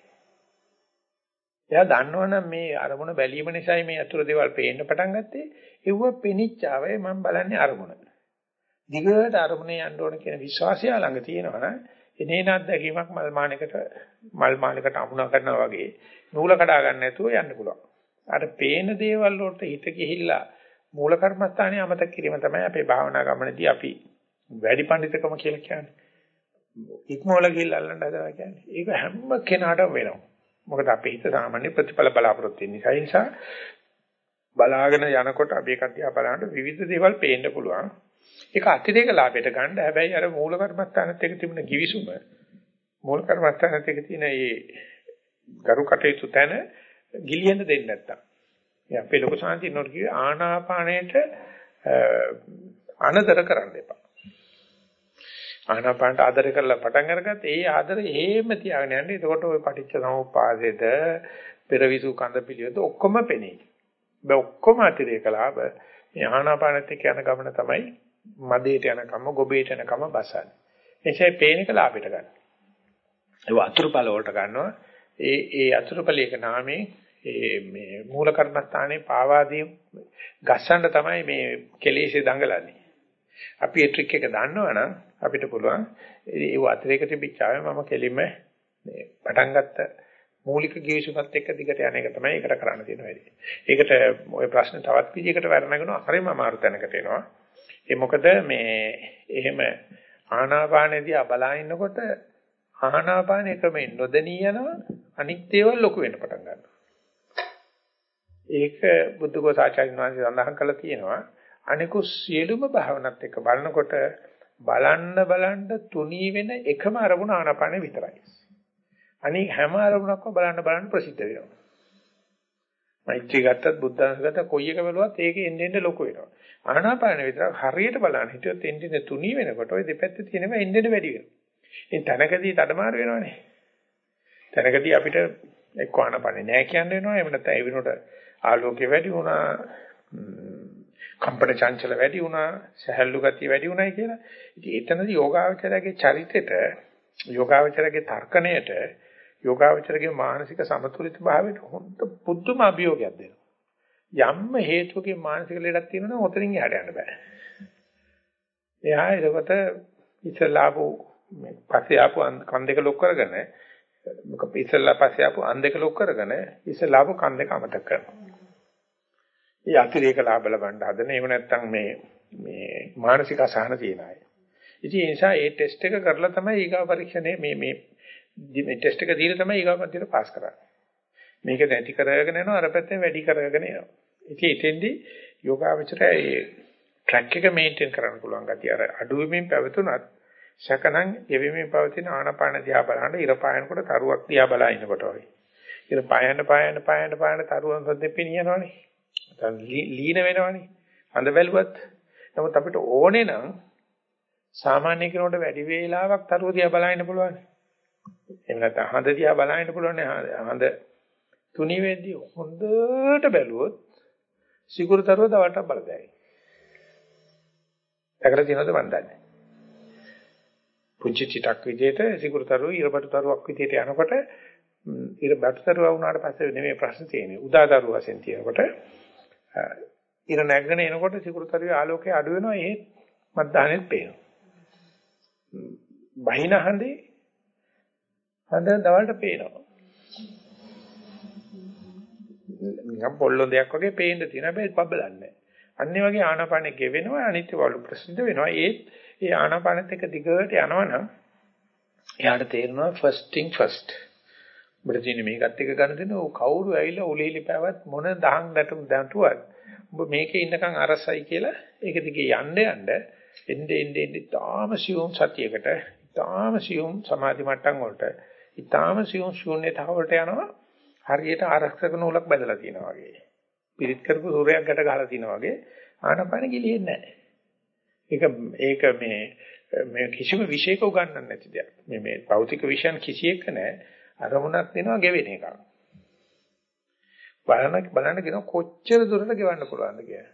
එයා දන්නවනම් මේ අරමුණ බැලීම නිසායි මේ අතුරු දේවල් පේන්න පටන් ගත්තේ. ඒව පෙනිච්චාවේ මම බලන්නේ අරමුණ. දිගට අරමුණේ යන්න ඕන කියන විශ්වාසය ළඟ තියෙනවනම් එනේන අත්දැකීමක් මල් මානයකට මල් මානයකට අමුණා කරනවා වගේ නූල කඩා ගන්න නැතුව යන්න පුළුවන්. අර පේන දේවල් වලට හිත ගිහිල්ලා මූල කර්මස්ථානයේ අමතක කිරීම තමයි අපේ භාවනා ගමනදී අපි වැඩි පඬිතකම කියලා කියන්නේ. ඉක්මවල ගිහිල්ලා අල්ලන්න හදනවා කියන්නේ. ඒක හැම කෙනාටම වෙනවා. මොකද අපේ හිත සාමාන්‍ය ප්‍රතිඵල බලාපොරොත්තු වෙන නිසා. ඒ නිසා බලාගෙන යනකොට අපි එක අධ්‍යා බලනකොට විවිධ දේවල් පේන්න පුළුවන්. ඒක අතිරේක ලාභයට ගන්න. හැබැයි අර මූල කර්මස්ථානත් එක්ක තිබුණ givisuma මූල කර්මස්ථානත් එක්ක තියෙන මේ ගරු කටයුතු තැන ගිලිහෙන්න දෙන්නේ නැත්තම්. ඒ අපේ ලොකු සාන්ති නෝට කිව්වේ ආනාපානයට අනදර කරන්න එපා. ආනාපානට ආදර කරලා පටන් අරගත්ත ඒ ආදරය හේම තියාගෙන යන්න. එතකොට ওই පටිච්ච සමුප්පාදෙද පෙරවිසු කඳ පිළිවෙත ඔක්කොම පෙනේ. බෑ ඔක්කොම අතිරේක ලාභ. මේ ආනාපානත් එක්ක යන ගමන තමයි මදේට යන කම ගොබේට යන කම බසන්නේ. එසේ පේනික ලාභයට ගන්න. ඒ අතුරුපල වලට ගන්නවා. ඒ ඒ අතුරුපලයක නාමයෙන් ඒ මේ මූල කර්මස්ථානයේ පාවාදී ගස්සන්න තමයි මේ කෙලෙසේ දඟලන්නේ. අපි ඒ ට්‍රික් එක දන්නවනම් අපිට පුළුවන් ඒ අතිරේක තිබිච්චාවේ මම කෙලින්ම මේ පටන් ගත්ත මූලික ගිවිසුමත් එක්ක දිගට යන එක තමයි ඒකට කරන්න තියෙන වැඩේ. ඒකට ওই ප්‍රශ්න තවත් විදිහකට වර්ණගෙන හරිම අමාරු තැනකට එනවා. ඒ මොකද මේ එහෙම ආනාපානදී බලා ඉන්නකොට ආනාපානයේ ක්‍රමෙන් නොදෙනී යනවා අනිත් දේවල් ලොකු වෙන්න පටන් ගන්නවා. ඒක බුද්ධඝෝසාචාර්ය වහන්සේ සඳහන් කළා තියෙනවා. අනිකුත් සියලුම භාවනත් එක්ක බලනකොට බලන්න බලන්න තුනී වෙන එකම අරමුණ ආනාපානෙ විතරයි. අනික හැම අරමුණක්ම බලන්න බලන්න ප්‍රසිද්ධ වෙනවා. මෛත්‍රී ගත්තත් බුද්ධාංශ ගත්තත් කොයි එක බැලුවත් ඒකේ එන්න එන්න ලොකු වෙනවා. ආනාපාන විතර හරියට බලන්න හිටියොත් එන්න එන්න තුනී වෙනකොට ওই දෙපැත්තේ තියෙනවා එන්න එන්න වැඩි වෙනවා. ඉතින් තනකදී තඩමාරු වෙනවනේ. තනකදී අපිට එක්ක ආනාපානේ නෑ කියන්න වෙනවා. එහෙම නැත්නම් ඒ වෙනකොට ආලෝකය වැඩි වුණා. කම්පන චංචල වැඩි වුණා. සහැල්ලු ගතිය වැඩි වුණායි කියලා. ඉතින් එතනදී යෝගාවචරයේ චරිතෙට යෝගාවචරයේ තර්කණයට යෝගාවචරයේ මානසික සමතුලිත භාවයට හොඳ පුදුම අභියෝගයක් දෙනවා. යම්ම හේතුවකින් මානසික ලෙඩක් තියෙනවා නම් ඔතනින් එහාට යන්න බෑ. එහා එතකොට ඉස්සලාපු පස්සේ ආපු කන් දෙක ලොක් කරගෙන මොකද ඉස්සලා පස්සේ ආපු අන් දෙක ලොක් කරගෙන ඉස්සලාපු කන් දෙක අමතක කරනවා. ඒ අතිරේක ලාභ ලබන්න හදන එහෙම නැත්නම් මේ මේ මානසික අසහන තියන අය. ඉතින් ඒ නිසා ඒ ටෙස්ට් එක කරලා තමයි ඊගා පරීක්ෂණය මේ මේ මේ ටෙස්ට් එක දීලා තමයි ඊගාපන්තියට පාස් කරන්නේ. මේක නැති කරගෙන යනවා අර පැත්තෙන් වැඩි කරගෙන යනවා. ඉතින් එතෙන්දී යෝගාවචරය ඒ ට්‍රැක් එක මේන්ටේන් කරන්න පුළුවන් ගතිය අර අඩුවෙමින් පැවතුනත් සකනම් ගෙවෙමින් පවතින ආනාපාන දිහා බලනකොට ඉර පායනකොට තරුවක් දිහා බලා ඉනකොට වගේ. ඉර පායන පායන පායන පායන තරුවන් සද්දෙපිනියනවනේ. නැත්නම් ලීන වෙනවනේ. හඳ බැලුවත් නමුත් අපිට ඕනේ නම් සාමාන්‍ය කෙනෙකුට වැඩි වේලාවක් තරුව දිහා බලන්න පුළුවන්. එහෙම නැත්නම් හඳ දිහා බලන්න පුළුවන් හඳ තුනි වෙද්දී හොඳට බැලුවොත් සිකුරුතරව දවල්ට බලදැයි. දැකලා තියෙනවද මන් දන්නේ. පුංචි චිතක් විදිහට සිකුරුතරව ඉරබටුතරුවක් විදිහට යනකොට ඉරබටුතරුව වුණාට පස්සේ නෙමෙයි ප්‍රශ්න තියෙන්නේ. උදාතරුව වශයෙන් තියෙනකොට ඉර නැගගෙන එනකොට සිකුරුතරුවේ ආලෝකය අඩු වෙනවා ඒ මත්දානෙත් පේනවා. බහින හඳේ හඳ දවල්ට පේනවා. නිකන් පොල්ලොන්දයක් වගේ පේන්න තියෙන හැබැයි බබලන්නේ. අන්නේ වගේ ආනාපානෙ ගෙවෙනවා අනිත්‍ය වල ප්‍රසිද්ධ වෙනවා. ඒත් ඒ ආනාපානෙත් එක දිගට යනවනම් එයාට තේරෙනවා first thing first. ඔබට තියෙන මේකත් එක ගන්න දෙන ඕ කවුරු ඇවිල්ලා උලීලි පැවත් මොන දහං දැටුම් දැටුවත් ඔබ මේකේ ඉන්නකම් අරසයි කියලා ඒක දිගේ යන්න යන්න එnde ende ende තාම සියුම් සතියකට තාම සියුම් සමාධි මට්ටම් වලට ඊටාම සියුම් ශූන්‍යතාවලට යනවා හරියට ආරක්ෂක නූලක් බැඳලා තියෙනවා වගේ. පිරිත් කරපු සූර්යයක් ගැට ගහලා තියෙනවා වගේ ආනපන ගිලිහෙන්නේ නැහැ. ඒක ඒක මේ මේ කිසිම විශේෂක උගන්වන්න නැති දෙයක්. මේ මේ භෞතික විෂයන් කිසි එක නැහැ. අරමුණක් දෙනවා ගෙවෙන එකක්. බලන්න බලන්න කියන කොච්චර දුරට ගෙවන්න පුළුවන්ද කියලා.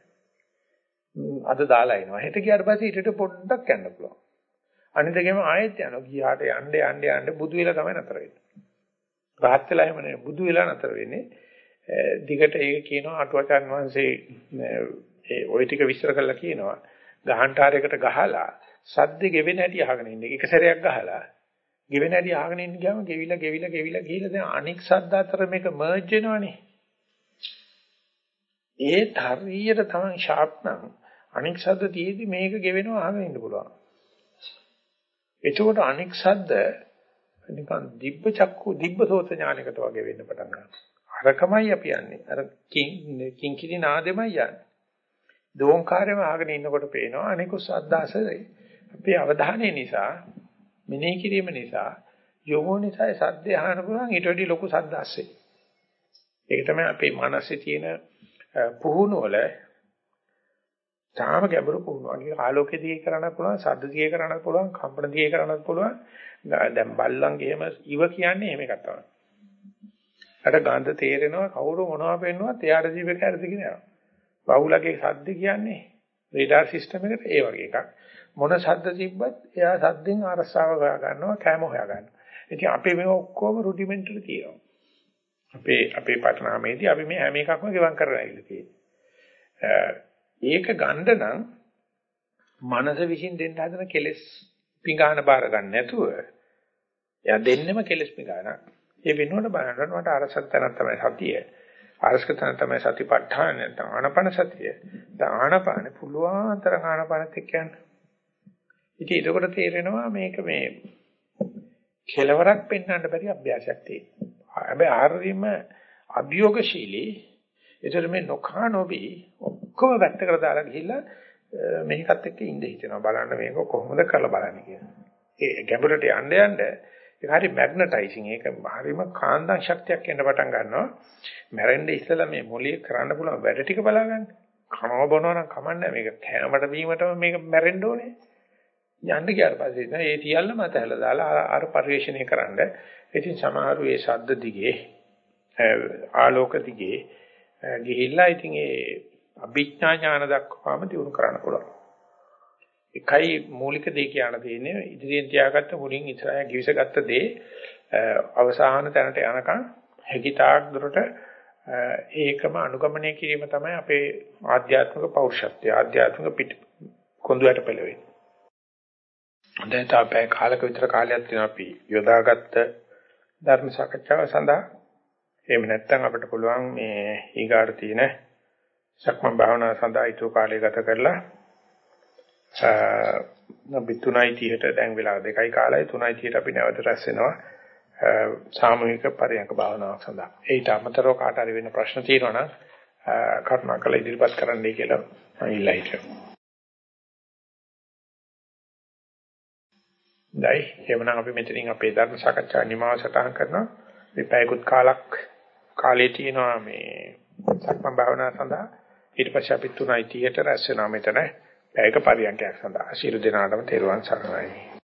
අද දාලා එනවා. හෙට ගියාට පස්සේ ඊටට පොඩ්ඩක් යන්න පුළුවන්. අනිතගෙම ආයෙත් යනවා. ගියාට යන්න යන්න යන්න බුදු වෙලා තමයි නතර වෙන්නේ. රහත් වෙලා එහෙම නෙවෙයි බුදු වෙලා නතර වෙන්නේ. දිගට ඒක කියනවා අටුවචන් වහන්සේ ඒ ওই ටික විස්තර කරලා කියනවා. ගහන්ටාරයකට ගහලා සද්ද ගෙවෙන හැටි අහගෙන ඉන්නේ. එක සැරයක් ගහලා ගෙවෙන හැටි අහගෙන ඉන්න ගියාම ගෙවිලා ගෙවිලා ගෙවිලා ගිහිල්ලා දැන් අනික් සද්ද අතර මේක මර්ජ් වෙනවනේ. ඒත් හරියට තමයි ෂාප් නම් අනික් සද්ද තියේදී මේක ගෙවෙනවා අහගෙන ඉන්න පුළුවන්. එතකොට අනික් සද්ද නිකන් දිබ්බ චක්කු දිබ්බ සෝත ඥානයකට වගේ වෙන්න පටන් ගන්නවා. අරකමයි අපි යන්නේ. අර කිංකිණි නාදෙමයි යන්නේ. දෝංකාරයම ආගෙන ඉන්නකොට පේනවා අනිකුත් සද්දාසරේ. අපේ අවධානය නිසා මෙනෙහි කිරීම නිසා යෝගෝ නිසා සද්ද අහන්න පුළුවන් ඊට වඩා ලොකු සද්දාස්සේ. ඒක තමයි අපේ මනසේ තියෙන පුහුණුව වල තාම ගැඹුරු පුහුණුවක්. ඒක ආලෝකයේ දිගේ කරන්නත් පුළුවන්, ශබ්ද දිගේ කරන්නත් පුළුවන්, කම්පන දිගේ කරන්නත් පුළුවන්. දැන් බල්ලන්ගේ එහෙම ඉව කියන්නේ එහෙම එකක් තමයි. අර ගන්ධ තේරෙනවා කවුරු මොනවා පෙන්නුවත් එයාට ජීවිතය හරිද කියනවා. බහුලගේ ශබ්ද කියන්නේ රේඩාර් සිස්ටම් එකට ඒ වගේ එකක්. මොන ශබ්ද තිබ්බත් එයා ශබ්දෙන් අරසාව හොයා ගන්නවා, කැම හොයා ගන්නවා. ඉතින් අපි මේ ඔක්කොම රුඩිමෙන්ටරි තියෙනවා. අපේ අපේ පටනාමේදී අපි මේ හැම එකක්ම ගෙවම් කරලා ඉල්ල තියෙනවා. ඒක ගන්න නම් මනස විසින් දෙන්න හදන කෙලෙස් පිඟාන බාර ගන්න නැතුව එයා දෙන්නෙම කෙලෙස් පිඟාන. ඒ වෙනුවට බලනකොට මට අරසත් තැනක් තමයි සතිය. අරසක තැන තමයි සතිපට්ඨාන නැත්නම් ආනපන සතිය. දැන් ආනපන පුළුවන් තරම් ආනපනත් එක්ක යන්න. ඉතින් ඒකට තේරෙනවා මේක මේ කෙලවරක් පෙන්වන්න බැරි අභ්‍යාසයක් තියෙනවා. හැබැයි ආර්යම අභියෝගශීලී ඒතර මේ නොකා නොබී ඔක්කොම වැත්තකට දාලා ගිහිල්ලා මේකත් එක්ක ඉඳ හිතෙනවා බලන්න මේක කොහොමද කරලා බලන්නේ කියලා. ඒ ගැඹුරට යන්න යන්න ඒක හරි මැග්නටයිසින් ඒක හරිම කාන්දම් ශක්තියක් එන්න පටන් ගන්නවා. මැරෙන්න ඉස්සෙල්ලා මේ මොළයේ කරන්න පුළුවන් වැඩ ටික බලාගන්න. කනව බොනවා නම් කමන්නේ මේක කෑමට බීමටම මේක මැරෙන්න ඕනේ. යන්න ගියාට පස්සේ ඉතින් ඒ සියල්ල මත හැලා දාලා අර පරිශ්‍රණය කරන්න. ඉතින් සමහරු ඒ ශබ්ද දිගේ ආලෝක දිගේ ගිහිල්ලා ඉතින් ඒ අභිඥා ඥාන දක්වාම දිනු කරන්න පුළුවන්. එකයි මූලික දේ කියන්න තියෙන්නේ ඉදිරියෙන් තියාගත්ත මුලින් ඉස්සරහ givisගත්ත දේ අවසාන තැනට යනකම් හැකිතාක් දුරට ඒකම අනුගමනය කිරීම තමයි අපේ ආධ්‍යාත්මික පෞරුෂත්වය ආධ්‍යාත්මික පිට කොඳුයට පෙළවෙන්නේ. හොඳයි තාපේ කාලක විතර කාලයක් තියෙනවා අපි යොදාගත්ත ධර්ම සාකච්ඡාව සඳහා එහෙම නැත්නම් අපිට පුළුවන් මේ ඊගාට තියෙන සක්මන් භාවනාව සඳහා ඊට කාලය ගත කරලා අපි 3:30ට දැන් වෙලා 2යි කාලයි 3:30ට අපි නැවත රැස් වෙනවා සාමූහික පරියන්ක භාවනාවක් සඳහා. ඒට අමතරව කාට හරි වෙන ප්‍රශ්න තියෙනවා නම් කරුණාකරලා ඉදිරිපත් කරන්නයි කියලා මම ඉල්ලා හිටියා. දැයි එවනම් අපි මෙතනින් අපේ ධර්ම සාකච්ඡා නිමාව සටහන් කරනවා. මේ පැයකුත් කාලක් කාලේ තියෙනවා මේ සක්මන් භාවනාව සඳහා. ඊට පස්සේ අපි 3:30ට රැස් වෙනවා මෙතන. පැයක පරියන්කයක් සඳහා. ශිරු දිනාටම තෙරුවන් සරණයි.